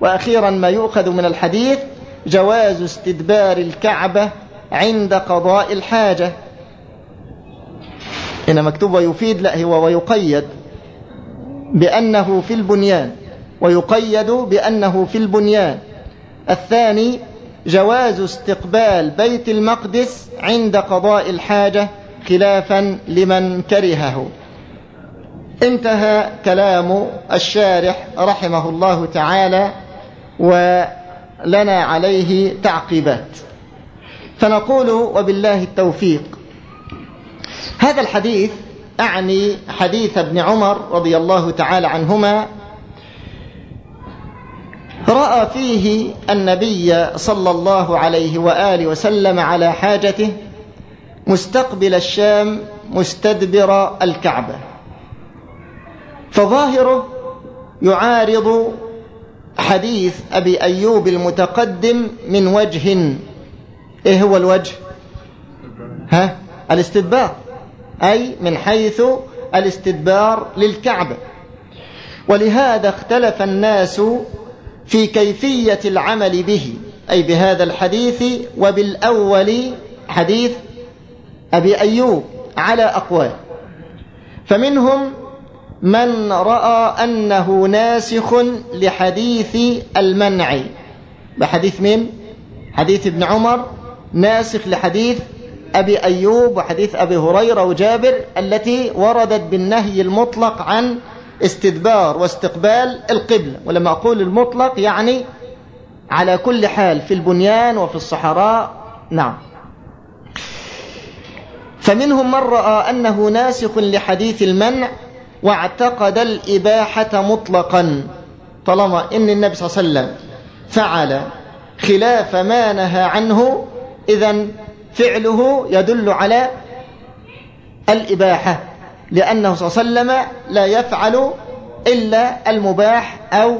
وأخيرا ما يؤخذ من الحديث جواز استدبار الكعبة عند قضاء الحاجة. هنا مكتوب ويفيد لا هو ويقيد بأنه في البنيان ويقيد بأنه في البنيان. الثاني جواز استقبال بيت المقدس عند قضاء الحاجة خلافا لمن كرهه. انتهى كلام الشارح رحمه الله تعالى ولنا عليه تعقيبات. فنقول وبالله التوفيق. هذا الحديث أعني حديث ابن عمر رضي الله تعالى عنهما رأى فيه النبي صلى الله عليه وآله وسلم على حاجته مستقبل الشام مستدبر الكعبة. فظاهره يعارض حديث أبي أيوب المتقدم من وجه إيه هو الوجه؟ ها؟ الاستدبار. أي من حيث الاستدبار للكعبة. ولهذا اختلف الناس في كيفية العمل به أي بهذا الحديث وبالأول حديث أبي أيوب على أقوال فمنهم من رأى أنه ناسخ لحديث المنع بحديث من؟ حديث ابن عمر ناسخ لحديث أبي أيوب وحديث أبي هريرة وجابر التي وردت بالنهي المطلق عن استدبار واستقبال القبلة. ولما أقول المطلق يعني على كل حال في البنيان وفي الصحراء. نعم. فمنهم من رأى أنه ناسخ لحديث المنع واعتقد الإباحة مطلقا. طالما إن النبي صلى الله عليه وسلم فعل خلاف ما نهى عنه إذا فعله يدل على الإباحة. لأنه صلى الله عليه وسلم لا يفعل إلا المباح أو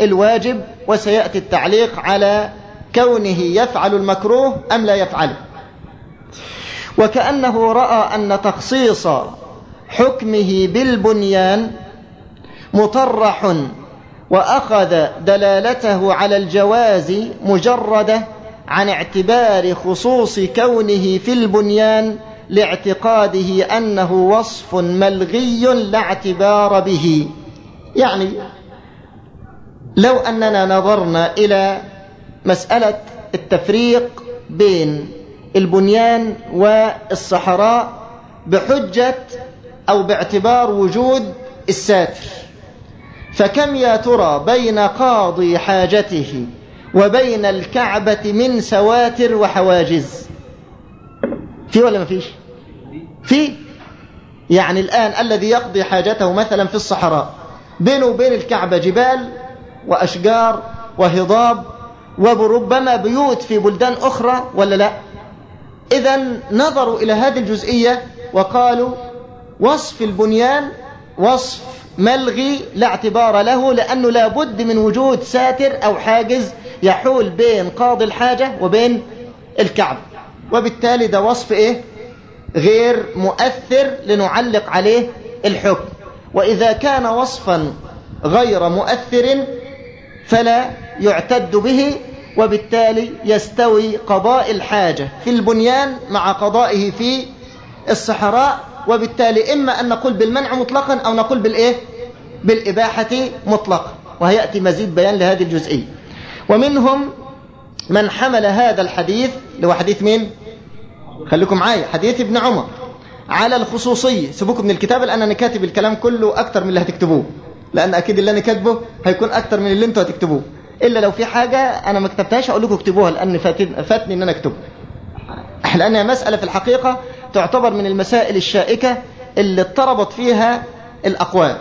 الواجب وسيأتي التعليق على كونه يفعل المكروه أم لا يفعله. وكأنه رأى أن تخصيص حكمه بالبنيان مطرح وأخذ دلالته على الجواز مجردة عن اعتبار خصوص كونه في البنيان لاعتقاده أنه وصف ملغي لا اعتبار به. يعني لو أننا نظرنا إلى مسألة التفريق بين البنيان والصحراء بحجة أو باعتبار وجود الساتر فكم يا ترى بين قاضي حاجته وبين الكعبة من سواتر وحواجز؟ في ولا ما فيش؟ في؟ يعني الآن الذي يقضي حاجته مثلا في الصحراء بينه وبين الكعبة جبال وأشجار وهضاب وربما بيوت في بلدان أخرى ولا لا؟ إذا نظروا إلى هذه الجزئية وقالوا وصف البنيان وصف ملغي لا اعتبار له لأنه لا بد من وجود ساتر أو حاجز يحول بين قاضي الحاجة وبين الكعبة. وبالتالي ده وصف إيه؟ غير مؤثر لنعلق عليه الحكم. وإذا كان وصفا غير مؤثر فلا يعتد به وبالتالي يستوي قضاء الحاجة في البنيان مع قضائه في الصحراء وبالتالي إما أن نقول بالمنع مطلقا أو نقول بالإيه؟ بالإباحة مطلقا وهيأتي مزيد بيان لهذه الجزئية. ومنهم من حمل هذا الحديث اللي هو حديث مين؟ خليكم معايا حديث ابن عمر. على الخصوصية سيبوكم من الكتاب لأن أنا كاتب الكلام كله أكتر من اللي هتكتبوه. لأن أكيد اللي أنا كاتبه هيكون أكتر من اللي أنتوا هتكتبوه. إلا لو في حاجة أنا ما كتبتهاش أقول لكم اكتبوها لأن فاتني إن أنا أكتبها لأنها مسألة في الحقيقة تعتبر من المسائل الشائكة اللي اضطربت فيها الأقوال.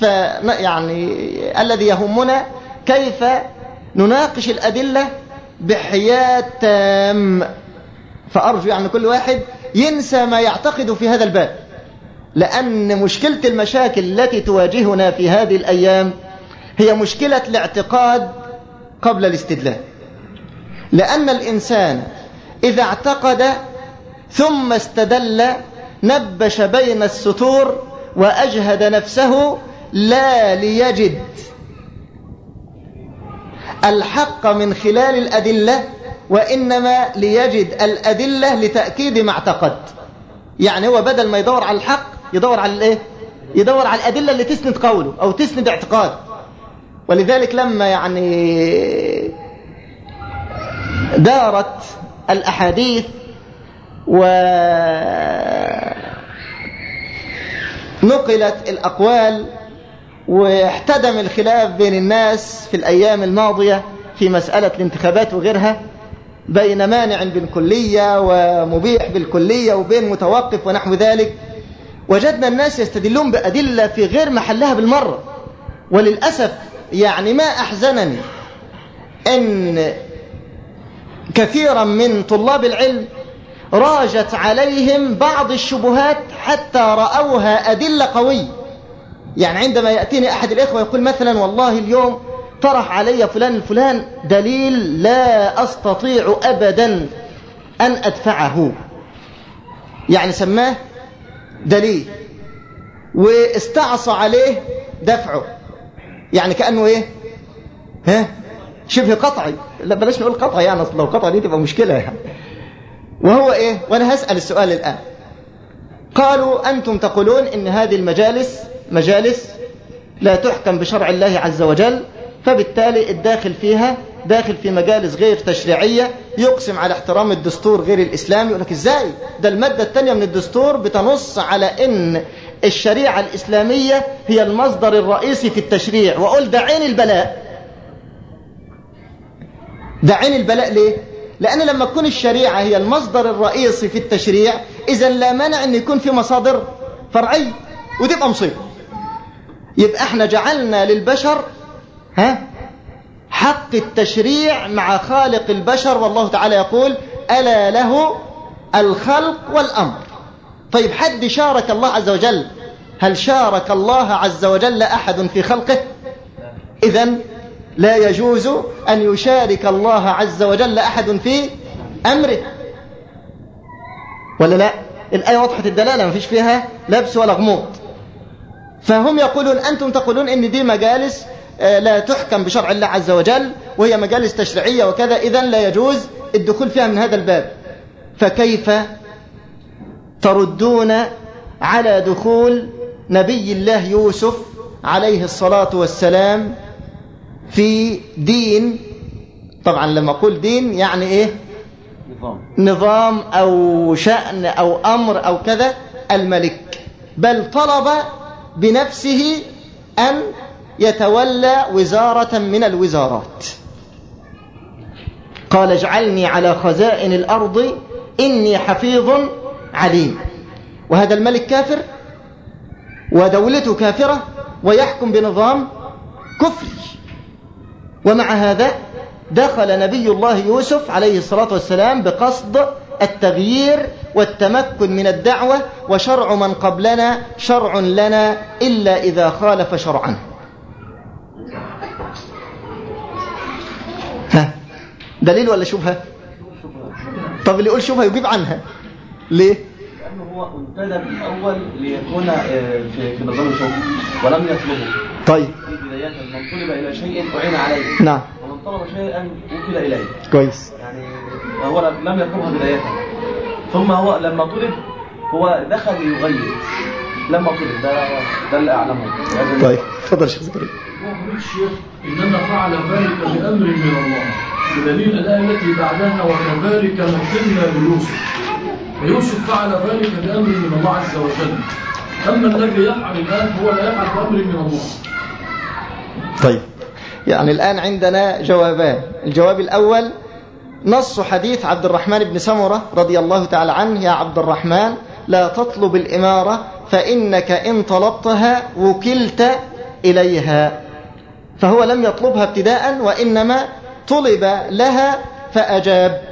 فيعني الذي يهمنا كيف نناقش الأدلة بحياد تام. فأرجو يعني كل واحد ينسى ما يعتقد في هذا الباب. لأن مشكلة المشاكل التي تواجهنا في هذه الأيام هي مشكلة الاعتقاد قبل الاستدلال. لأن الإنسان إذا اعتقد ثم استدل نبش بين السطور وأجهد نفسه لا ليجد. الحق من خلال الأدلة وإنما ليجد الأدلة لتأكيد ما اعتقد. يعني هو بدل ما يدور على الحق يدور على الإيه؟ يدور على الأدلة اللي تسند قوله أو تسند اعتقاد ولذلك لما يعني دارت الأحاديث ونقلت الأقوال واحتدم الخلاف بين الناس في الأيام الماضية في مسألة الانتخابات وغيرها بين مانع بالكلية ومبيح بالكلية وبين متوقف ونحو ذلك. وجدنا الناس يستدلون بأدلة في غير محلها بالمرة. وللأسف يعني ما أحزنني أن كثيرا من طلاب العلم راجت عليهم بعض الشبهات حتى رأوها أدلة قوية. يعني عندما يأتيني أحد الإخوة يقول مثلا والله اليوم طرح علي فلان الفلان دليل لا أستطيع أبدا أن أدفعه. يعني سماه دليل واستعصى عليه دفعه. يعني كأنه إيه؟ ها؟ شبه قطعي لا بلاش نقول قطعي يعني لو قطعي دي تبقى مشكلة يعني. وهو إيه؟ وأنا هسأل السؤال الآن. قالوا أنتم تقولون إن هذه المجالس مجالس لا تحكم بشرع الله عز وجل فبالتالي الداخل فيها داخل في مجالس غير تشريعية يقسم على احترام الدستور غير الإسلامي يقول لك إزاي؟ ده المادة الثانية من الدستور بتنص على إن الشريعة الإسلامية هي المصدر الرئيسي في التشريع وأقول ده عين البلاء. ده عين البلاء ليه؟ لأن لما تكون الشريعة هي المصدر الرئيسي في التشريع إذا لا مانع أن يكون في مصادر فرعية وتبقى مصيبة. يبقى إحنا جعلنا للبشر ها؟ حق التشريع مع خالق البشر والله تعالى يقول ألا له الخلق والأمر. طيب حد شارك الله عز وجل؟ هل شارك الله عز وجل أحد في خلقه؟ إذا لا يجوز أن يشارك الله عز وجل أحد في أمره. ولا لا؟ الآية وضحت الدلالة ما فيش فيها لبس ولا غموض. فهم يقولون أنتم تقولون إن دي مجالس لا تحكم بشرع الله عز وجل وهي مجالس تشريعية وكذا إذا لا يجوز الدخول فيها من هذا الباب. فكيف تردون على دخول نبي الله يوسف عليه الصلاة والسلام في دين؟ طبعا لما أقول دين يعني إيه؟ نظام. نظام أو شأن أو أمر أو كذا الملك. بل طلب بنفسه أن يتولى وزارة من الوزارات. قال اجعلني على خزائن الأرض إني حفيظ عليم. وهذا الملك كافر ودولته كافرة ويحكم بنظام كفري. ومع هذا دخل نبي الله يوسف عليه الصلاة والسلام بقصد التغيير والتمكن من الدعوة وشرع من قبلنا شرع لنا إلا إذا خالف شرعا. ها؟ دليل ولا شبهة؟ طب اللي يقول شبهة يجيب عنها. ليه؟ لأنه هو انتدب الأول ليكون آه، في نظام الحكم ولم يطلبه. طيب. في بداية من طلب إلى شيء أعين عليه. نعم. ومن طلب شيئا وكل إليه. كويس. يعني هو لم يطلبها بداية. ثم هو لما طلب هو دخل ليغير لما طلب ده ده اللي أعلمه. لازم- طيب تفضل يا شيخ زكريا. إنما فعل ذلك بأمر من الله. بدليل الآية التي بعدها وكذلك مكنا ليوسف. فيوسف فعل ذلك بأمر من الله عز وجل. أما الذي يفعل الآن هو لا يفعل بأمر من الله. طيب. يعني الآن عندنا جوابان. الجواب الأول نص حديث عبد الرحمن بن سمرة رضي الله تعالى عنه يا عبد الرحمن لا تطلب الإمارة فإنك إن طلبتها وكلت إليها. فهو لم يطلبها ابتداء وإنما طلب لها فأجاب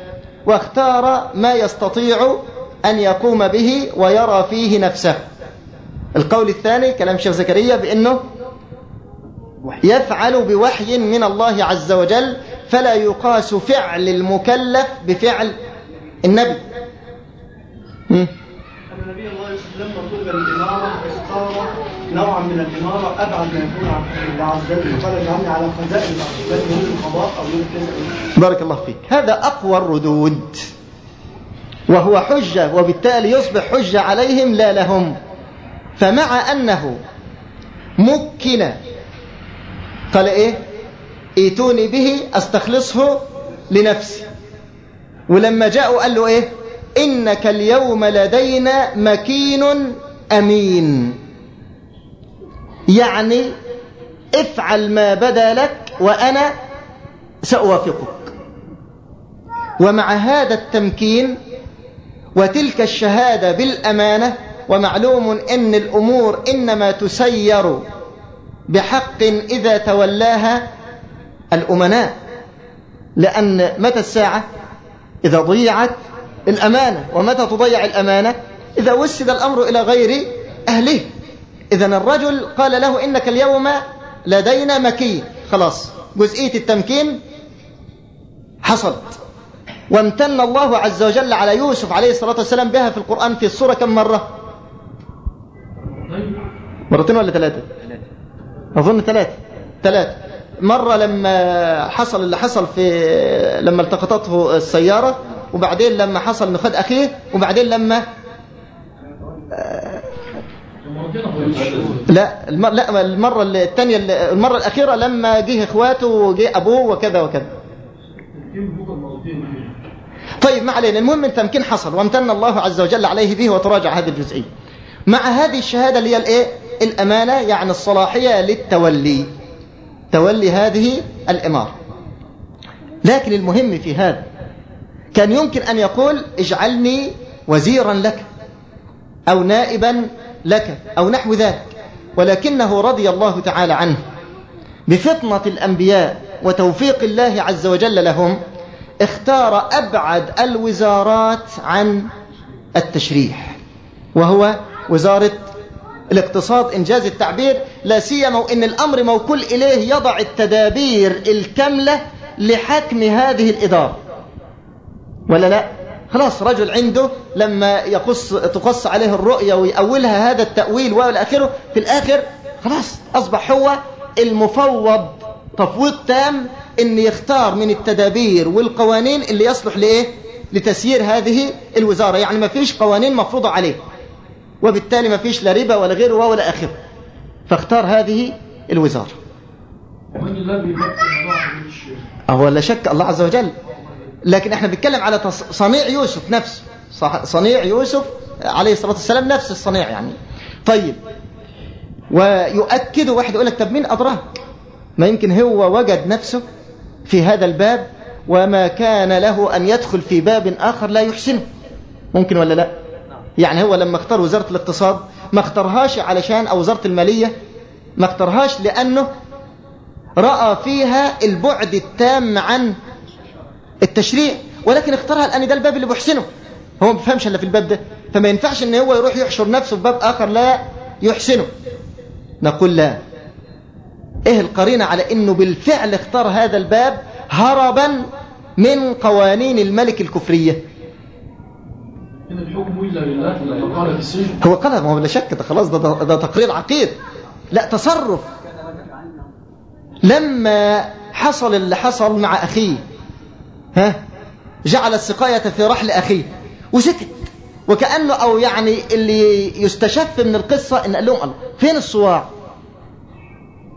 واختار ما يستطيع أن يقوم به ويرى فيه نفسه. القول الثاني كلام شيخ زكريا بأنه يفعل بوحي من الله عز وجل فلا يقاس فعل المكلف بفعل النبي. مم. أن نبي الله يوسف لما طلب الإمارة اختار نوعا من الإمارة أبعد ما يكون عن قال اجعلني على خزائن الأرض بل يريد القضاء أو يريد كذا بارك الله فيك. هذا أقوى الردود. وهو حجة وبالتالي يصبح حجة عليهم لا لهم. فمع أنه مكن قال إيه؟ ايتوني به أستخلصه لنفسي. ولما جاءوا قال له إيه؟ إنك اليوم لدينا مكين أمين. يعني افعل ما بدا لك وأنا سأوافقك. ومع هذا التمكين وتلك الشهادة بالأمانة ومعلوم أن الأمور إنما تسير بحق إذا تولاها الأمناء لأن متى الساعة؟ إذا ضيعت الأمانة. ومتى تضيع الأمانة؟ إذا وسد الأمر إلى غير أهله. إذا الرجل قال له إنك اليوم لدينا مكين. خلاص جزئية التمكين حصلت. وامتن الله عز وجل على يوسف عليه الصلاة والسلام بها في القرآن في السورة كم مرة؟ مرتين ولا ثلاثة. أظن ثلاثة. ثلاثة. مرة لما حصل اللي حصل في لما التقطته السيارة وبعدين لما حصل إنه خد أخيه وبعدين لما لا الم... لا المرة الثانية المرة الأخيرة لما جه إخواته وجه أبوه وكذا وكذا. طيب ما علينا. المهم التمكين حصل وامتن الله عز وجل عليه به وتراجع هذه الجزئية. مع هذه الشهادة اللي هي الإيه؟ الأمانة يعني الصلاحية للتولي. تولي هذه الإمارة لكن المهم في هذا كان يمكن أن يقول اجعلني وزيرا لك أو نائبا لك أو نحو ذلك. ولكنه رضي الله تعالى عنه بفطنة الأنبياء وتوفيق الله عز وجل لهم اختار أبعد الوزارات عن التشريح وهو وزارة الاقتصاد إنجاز التعبير لا سيما وإن الأمر موكول إليه يضع التدابير الكاملة لحكم هذه الإدارة. ولا لا؟ خلاص رجل عنده لما يقص تقص عليه الرؤية ويأولها هذا التأويل وإلى آخره في الآخر خلاص أصبح هو المفوض تفويض تام ان يختار من التدابير والقوانين اللي يصلح لإيه؟ لتسيير هذه الوزارة. يعني ما فيش قوانين مفروضة عليه. وبالتالي ما فيش لا ربا ولا غيره ولا آخره فاختار هذه الوزارة. ومن الذي هو لا شك الله عز وجل. لكن إحنا بنتكلم على صنيع يوسف نفسه. صنيع يوسف عليه الصلاة والسلام نفس الصنيع يعني. طيب. ويؤكد واحد يقول لك طب مين أدراك؟ ما يمكن هو وجد نفسه في هذا الباب وما كان له أن يدخل في باب آخر لا يحسنه. ممكن ولا لا؟ يعني هو لما اختار وزارة الاقتصاد ما اختارهاش علشان أو وزارة المالية ما اختارهاش لأنه رأى فيها البعد التام عن التشريع ولكن اختارها لأن ده الباب اللي بيحسنه هو ما بيفهمش إلا في الباب ده. فما ينفعش إن هو يروح يحشر نفسه في باب آخر لا يحسنه. نقول لا. إيه القرينة على إنه بالفعل اختار هذا الباب هربا من قوانين الملك الكفرية؟ هو قال ما هو لا شك ده خلاص ده, ده, ده تقرير عقيد. لا تصرف. لما حصل اللي حصل مع أخيه ها جعل السقاية في رحل أخيه وسكت. وكأنه أو يعني اللي يستشف من القصة إن قال لهم الله فين الصواع؟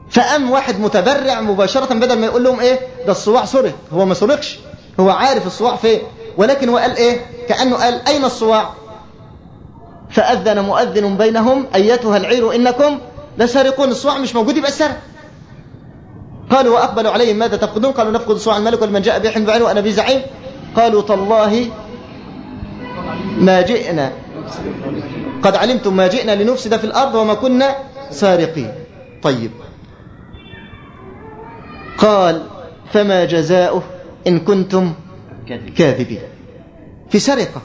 فقام واحد متبرع مباشرة بدل ما يقول لهم إيه ده الصواع سرق. هو ما سرقش هو عارف الصواع فين. ولكن هو قال إيه؟ كأنه قال أين الصواع؟ فأذن مؤذن بينهم أيتها العير إنكم لسارقون الصواع مش موجود يبقى السرق قالوا وأقبلوا عليهم ماذا تفقدون؟ قالوا نفقد صواع الملك ولمن جاء بحن بعين وأنا بي زعيم. قالوا تالله ما جئنا. قد علمتم ما جئنا لنفسد في الأرض وما كنا سارقين. طيب. قال فما جزاؤه إن كنتم كاذبين. في سرقة.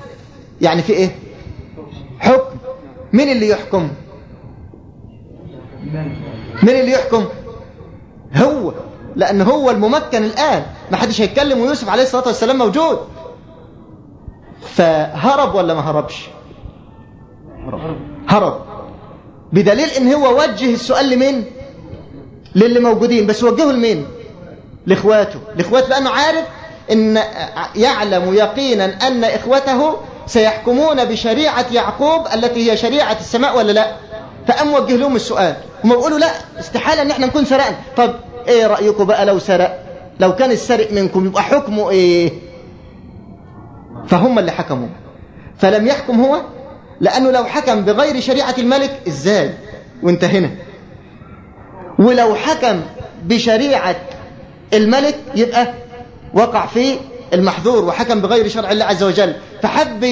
يعني في إيه؟ حكم. مين اللي يحكم؟ مين اللي يحكم؟ هو. لأن هو الممكن الآن. ما حدش هيتكلم ويوسف عليه الصلاة والسلام موجود. فهرب ولا ما هربش؟ هرب. بدليل إن هو وجه السؤال لمين؟ للي موجودين. بس وجهه لمين؟ لإخواته. لاخواته لأنه عارف إن يعلم يقينا أن إخوته سيحكمون بشريعة يعقوب التي هي شريعة السماء ولا لا؟ فقام وجه لهم السؤال. هم بيقولوا لا استحالة إن إحنا نكون سرقنا طب إيه رأيكم بقى لو سرق؟ لو كان السرق منكم يبقى حكمه إيه؟ فهم اللي حكموا فلم يحكم هو؟ لأنه لو حكم بغير شريعة الملك إزاي؟ وانت هنا. ولو حكم بشريعة الملك يبقى وقع في المحظور وحكم بغير شرع الله عز وجل. فحب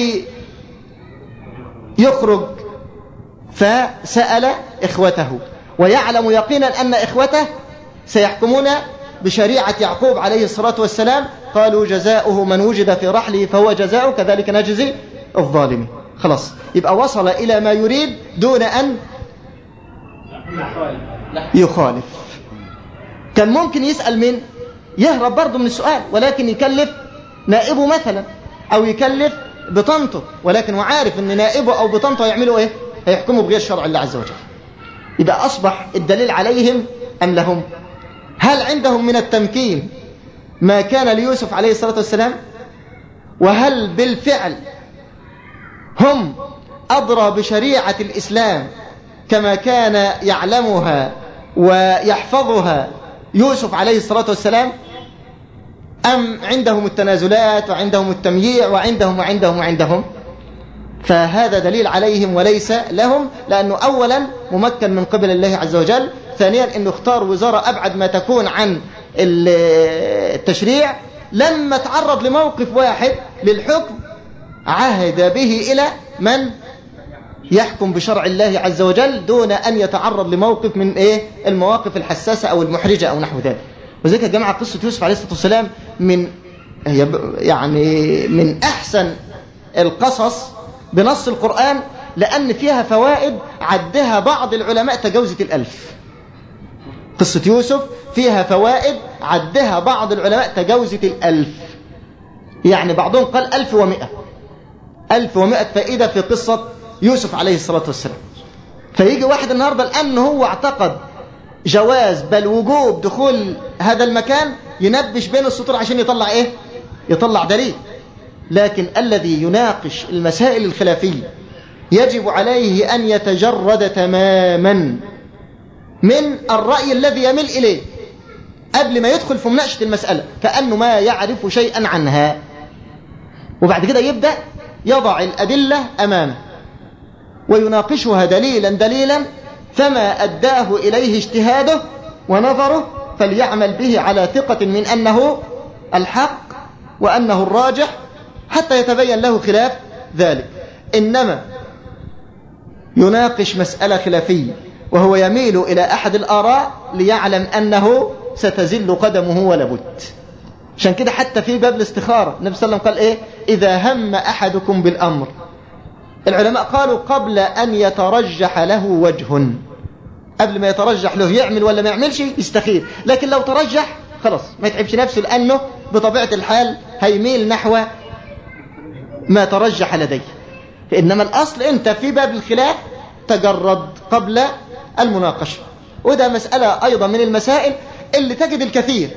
يخرج فسأل إخوته ويعلم يقينا أن إخوته سيحكمون بشريعة يعقوب عليه الصلاة والسلام. قالوا جزاؤه من وجد في رحله فهو جزاؤه كذلك نجزي الظالمين. خلاص يبقى وصل إلى ما يريد دون أن يخالف. كان ممكن يسأل من؟ يهرب برضه من السؤال ولكن يكلف نائبه مثلا أو يكلف بطنطه ولكن هو عارف إن نائبه أو بطنطه هيعملوا إيه؟ هيحكموا بغير شرع الله عز وجل. يبقى أصبح الدليل عليهم أم لهم؟ هل عندهم من التمكين ما كان ليوسف عليه الصلاة والسلام؟ وهل بالفعل هم أدرى بشريعة الإسلام كما كان يعلمها ويحفظها يوسف عليه الصلاة والسلام أم عندهم التنازلات وعندهم التمييع وعندهم وعندهم وعندهم؟ فهذا دليل عليهم وليس لهم لأنه أولا ممكن من قبل الله عز وجل ثانيا أنه اختار وزارة أبعد ما تكون عن التشريع لما تعرض لموقف واحد للحكم عهد به إلى من؟ يحكم بشرع الله عز وجل دون أن يتعرض لموقف من إيه؟ المواقف الحساسة أو المحرجة أو نحو ذلك. وذلك يا جماعة قصة يوسف عليه الصلاة والسلام من يعني من أحسن القصص بنص القرآن لأن فيها فوائد عدها بعض العلماء تجاوزت الألف. قصة يوسف فيها فوائد عدها بعض العلماء تجاوزت الألف. يعني بعضهم قال ألف ومئة. ألف ومئة فائدة في قصة يوسف عليه الصلاة والسلام. فيجي واحد النهاردة الآن هو اعتقد جواز بل وجوب دخول هذا المكان ينبش بين السطور عشان يطلع إيه؟ يطلع دليل. لكن الذي يناقش المسائل الخلافية يجب عليه أن يتجرد تماما من الرأي الذي يميل إليه قبل ما يدخل في مناقشة المسألة كأنه ما يعرف شيئا عنها. وبعد كده يبدأ يضع الأدلة أمامه. ويناقشها دليلا دليلا فما أداه إليه اجتهاده ونظره فليعمل به على ثقة من أنه الحق وأنه الراجح حتى يتبين له خلاف ذلك. إنما يناقش مسألة خلافية وهو يميل إلى أحد الآراء ليعلم أنه ستزل قدمه ولا بد. عشان كده حتى في باب الاستخارة النبي صلى الله عليه وسلم قال إيه؟ إذا هم أحدكم بالأمر العلماء قالوا قبل أن يترجح له وجه. قبل ما يترجح له يعمل ولا ما يعملش يستخير. لكن لو ترجح خلاص ما يتعبش نفسه لأنه بطبيعة الحال هيميل نحو ما ترجح لديه. إنما الأصل أنت في باب الخلاف تجرد قبل المناقشة. وده مسألة أيضا من المسائل اللي تجد الكثير.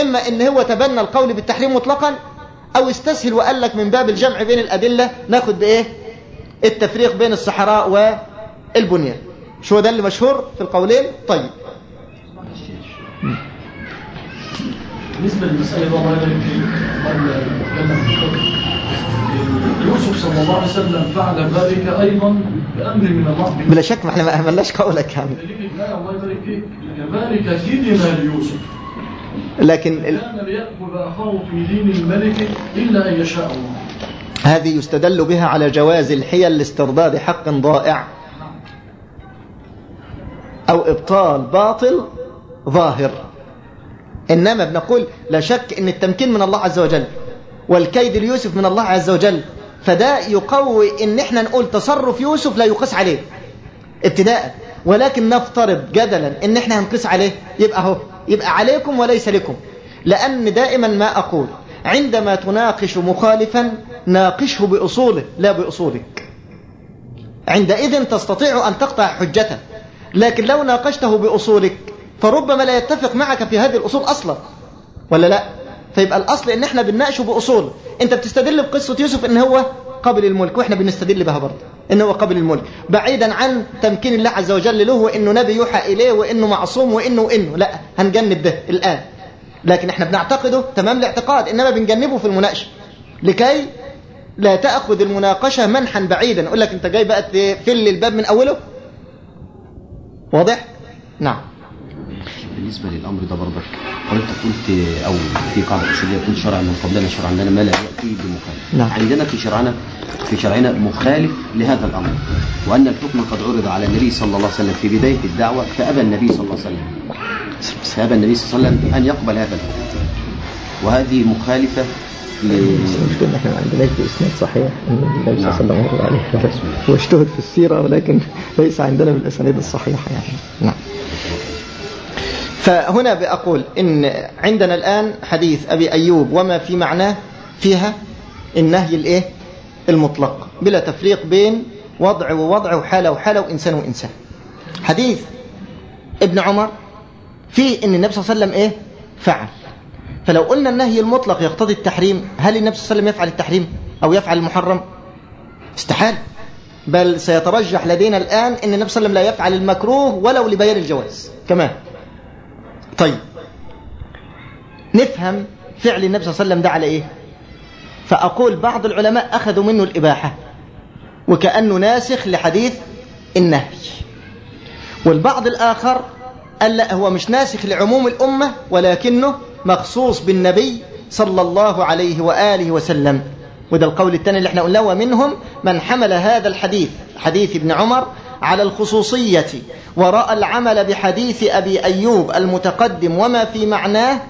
إما إن هو تبنى القول بالتحريم مطلقا أو استسهل وقال لك من باب الجمع بين الأدلة ناخد بإيه؟ التفريق بين الصحراء والبنيان. شو ده اللي مشهور في القولين؟ طيب. بالنسبة للمسألة الله يبارك فيك يوسف صلى الله عليه وسلم فعل ذلك أيضا بأمر من الله. بلا شك ما إحنا ما أهملناش قولك يعني لا الله يبارك فيك. كذلك كدنا ليوسف. لكن ال... كان ليأخذ أخاه في دين الملك إلا أن يشاء الله. هذه يستدل بها على جواز الحيل لاسترداد حق ضائع أو إبطال باطل ظاهر. إنما بنقول لا شك أن التمكين من الله عز وجل والكيد ليوسف من الله عز وجل فده يقوي إن إحنا نقول تصرف يوسف لا يقاس عليه ابتداء. ولكن نفترض جدلا إن إحنا هنقيس عليه يبقى هو يبقى عليكم وليس لكم. لأن دائما ما أقول عندما تناقش مخالفا ناقشه بأصوله لا بأصولك. عندئذ تستطيع أن تقطع حجته لكن لو ناقشته بأصولك فربما لا يتفق معك في هذه الأصول أصلا. ولا لا؟ فيبقى الأصل إن إحنا بنناقشه بأصول. أنت بتستدل بقصة يوسف إن هو قبل الملك وإحنا بنستدل بها برضه إن هو قبل الملك. بعيدا عن تمكين الله عز وجل له وإنه نبي يوحى إليه وإنه معصوم وإنه وإنه لا هنجنب ده الآن. لكن إحنا بنعتقده تمام الاعتقاد إنما بنجنبه في المناقشة. لكي لا تأخذ المناقشة منحا بعيدا. يقول لك أنت جاي بقى تفل الباب من أوله؟ واضح؟ نعم. بالنسبة للأمر ده برضك حضرتك قلت أو في قاعدة أصولية قلت شرع من قبلنا شرع لنا ما لا يأتي بمخالف؟ نعم. عندنا في شرعنا في شرعنا مخالف لهذا الأمر وأن الحكم قد عرض على النبي صلى الله عليه وسلم في بداية الدعوة فأبى النبي صلى الله عليه وسلم فأبى النبي صلى الله عليه وسلم أن يقبل هذا الحكم. وهذه مخالفة ل... المشكلة ان إحنا ما عندناش بإسناد صحيح إن النبي صلى الله عليه وسلم عليه. هو اجتهد في السيرة ولكن ليس عندنا بالأسانيد الصحيحة يعني. نعم. فهنا بأقول إن عندنا الآن حديث أبي أيوب وما في معناه فيها النهي الإيه؟ المطلق بلا تفريق بين وضع ووضع وحالة وحالة وإنسان وإنسان. حديث ابن عمر في إن النبي صلى الله عليه وسلم إيه؟ فعل. فلو قلنا النهي المطلق يقتضي التحريم هل النبي صلى الله عليه وسلم يفعل التحريم أو يفعل المحرم؟ استحال. بل سيترجح لدينا الآن أن النبي صلى الله عليه وسلم لا يفعل المكروه ولو لبيان الجواز. كمان. طيب. نفهم فعل النبي صلى الله عليه وسلم ده على إيه؟ فأقول بعض العلماء أخذوا منه الإباحة وكأنه ناسخ لحديث النهي. والبعض الآخر قال لا هو مش ناسخ لعموم الأمة ولكنه مخصوص بالنبي صلى الله عليه وآله وسلم. وده القول الثاني اللي إحنا قلناه ومنهم من حمل هذا الحديث حديث ابن عمر على الخصوصية ورأى العمل بحديث أبي أيوب المتقدم وما في معناه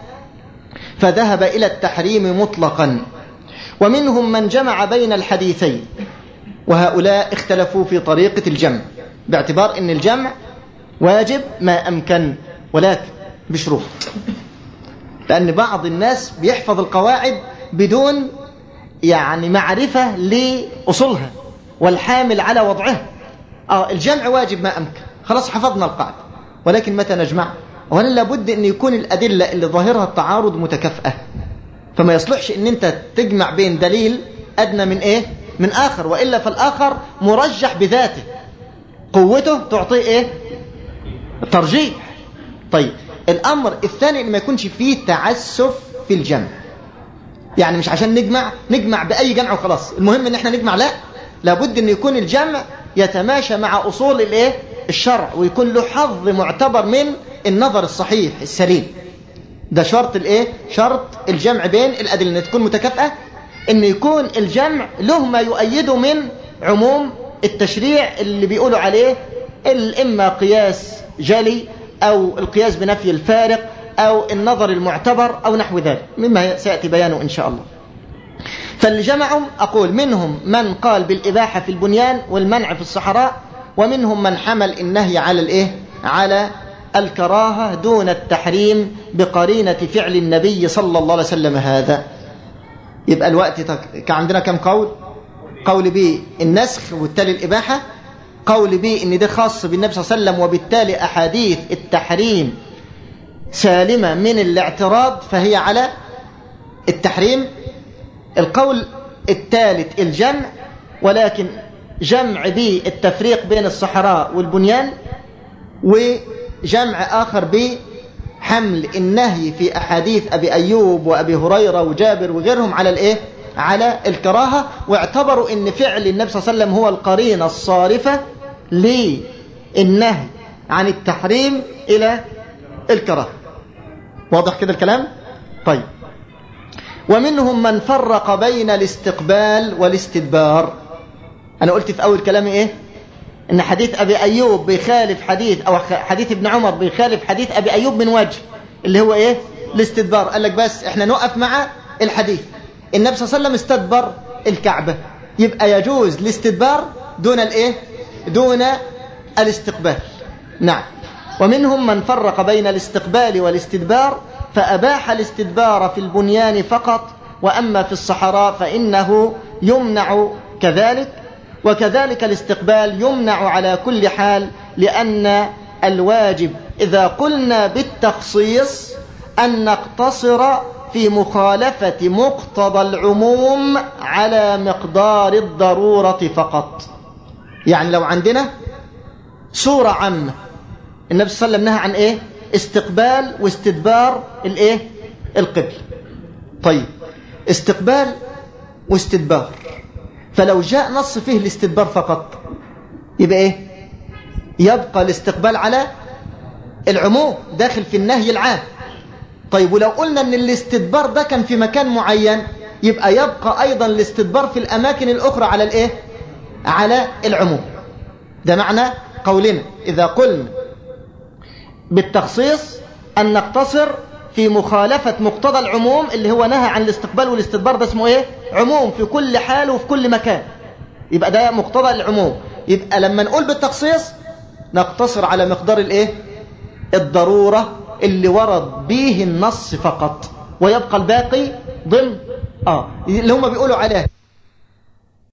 فذهب إلى التحريم مطلقا. ومنهم من جمع بين الحديثين وهؤلاء اختلفوا في طريقة الجمع باعتبار أن الجمع واجب ما أمكن ولكن بشروط. لأن بعض الناس بيحفظ القواعد بدون يعني معرفة لأصولها والحامل على وضعها. آه الجمع واجب ما أمكن. خلاص حفظنا القاعدة. ولكن متى نجمع؟ وهنا لابد أن يكون الأدلة اللي ظاهرها التعارض متكافئة فما يصلحش أن أنت تجمع بين دليل أدنى من إيه؟ من آخر. وإلا فالآخر مرجح بذاته. قوته تعطيه إيه؟ ترجيح. طيب الأمر الثاني أن ما يكونش فيه تعسف في الجمع. يعني مش عشان نجمع نجمع بأي جمع وخلاص. المهم إن إحنا نجمع لا. لابد إن يكون الجمع يتماشى مع أصول الإيه؟ الشرع ويكون له حظ معتبر من النظر الصحيح السليم. ده شرط الإيه؟ شرط الجمع بين الأدلة. إن تكون متكافئة إن يكون الجمع له ما يؤيده من عموم التشريع اللي بيقولوا عليه إما قياس جلي أو القياس بنفي الفارق أو النظر المعتبر أو نحو ذلك. مما سيأتي بيانه إن شاء الله. فاللي جمعهم أقول منهم من قال بالإباحة في البنيان والمنع في الصحراء ومنهم من حمل النهي على الإيه؟ على الكراهة دون التحريم بقرينة فعل النبي صلى الله عليه وسلم هذا. يبقى الوقت تك... عندنا كم قول؟ قول به النسخ وبالتالي الإباحة. قول به إن ده خاص بالنبي صلى الله عليه وسلم وبالتالي أحاديث التحريم سالمة من الاعتراض فهي على التحريم. القول الثالث الجمع ولكن جمع به التفريق بين الصحراء والبنيان وجمع آخر بحمل النهي في أحاديث أبي أيوب وأبي هريرة وجابر وغيرهم على الإيه؟ على الكراهة واعتبروا أن فعل النبي صلى الله عليه وسلم هو القرينة الصارفة للنهي عن التحريم إلى الكراهة. واضح كده الكلام؟ طيب. ومنهم من فرق بين الاستقبال والاستدبار. أنا قلت في أول كلامي إيه؟ إن حديث أبي أيوب بيخالف حديث أو حديث ابن عمر بيخالف حديث أبي أيوب من وجه اللي هو إيه؟ الاستدبار. قال لك بس إحنا نقف مع الحديث. النبي صلى الله عليه وسلم استدبر الكعبة. يبقى يجوز الاستدبار دون الإيه؟ دون الاستقبال. نعم. ومنهم من فرق بين الاستقبال والاستدبار فأباح الاستدبار في البنيان فقط وأما في الصحراء فإنه يمنع كذلك وكذلك الاستقبال يمنع على كل حال لأن الواجب إذا قلنا بالتخصيص أن نقتصر في مخالفة مقتضى العموم على مقدار الضرورة فقط. يعني لو عندنا سورة عامة النبي صلى الله عليه وسلم نهى عن إيه؟ استقبال واستدبار الايه؟ القبل. طيب. استقبال واستدبار. فلو جاء نص فيه الاستدبار فقط يبقى إيه؟ يبقى الاستقبال على العموم داخل في النهي العام. طيب ولو قلنا إن الاستدبار ده كان في مكان معين يبقى يبقى أيضا الاستدبار في الأماكن الأخرى على الإيه؟ على العموم. ده معنى قولنا إذا قلنا بالتخصيص أن نقتصر في مخالفة مقتضى العموم اللي هو نهى عن الاستقبال والاستدبار ده اسمه إيه؟ عموم في كل حال وفي كل مكان. يبقى ده مقتضى العموم. يبقى لما نقول بالتخصيص نقتصر على مقدار الإيه؟ الضرورة اللي ورد به النص فقط. ويبقى الباقي ضمن آه اللي هم بيقولوا عليه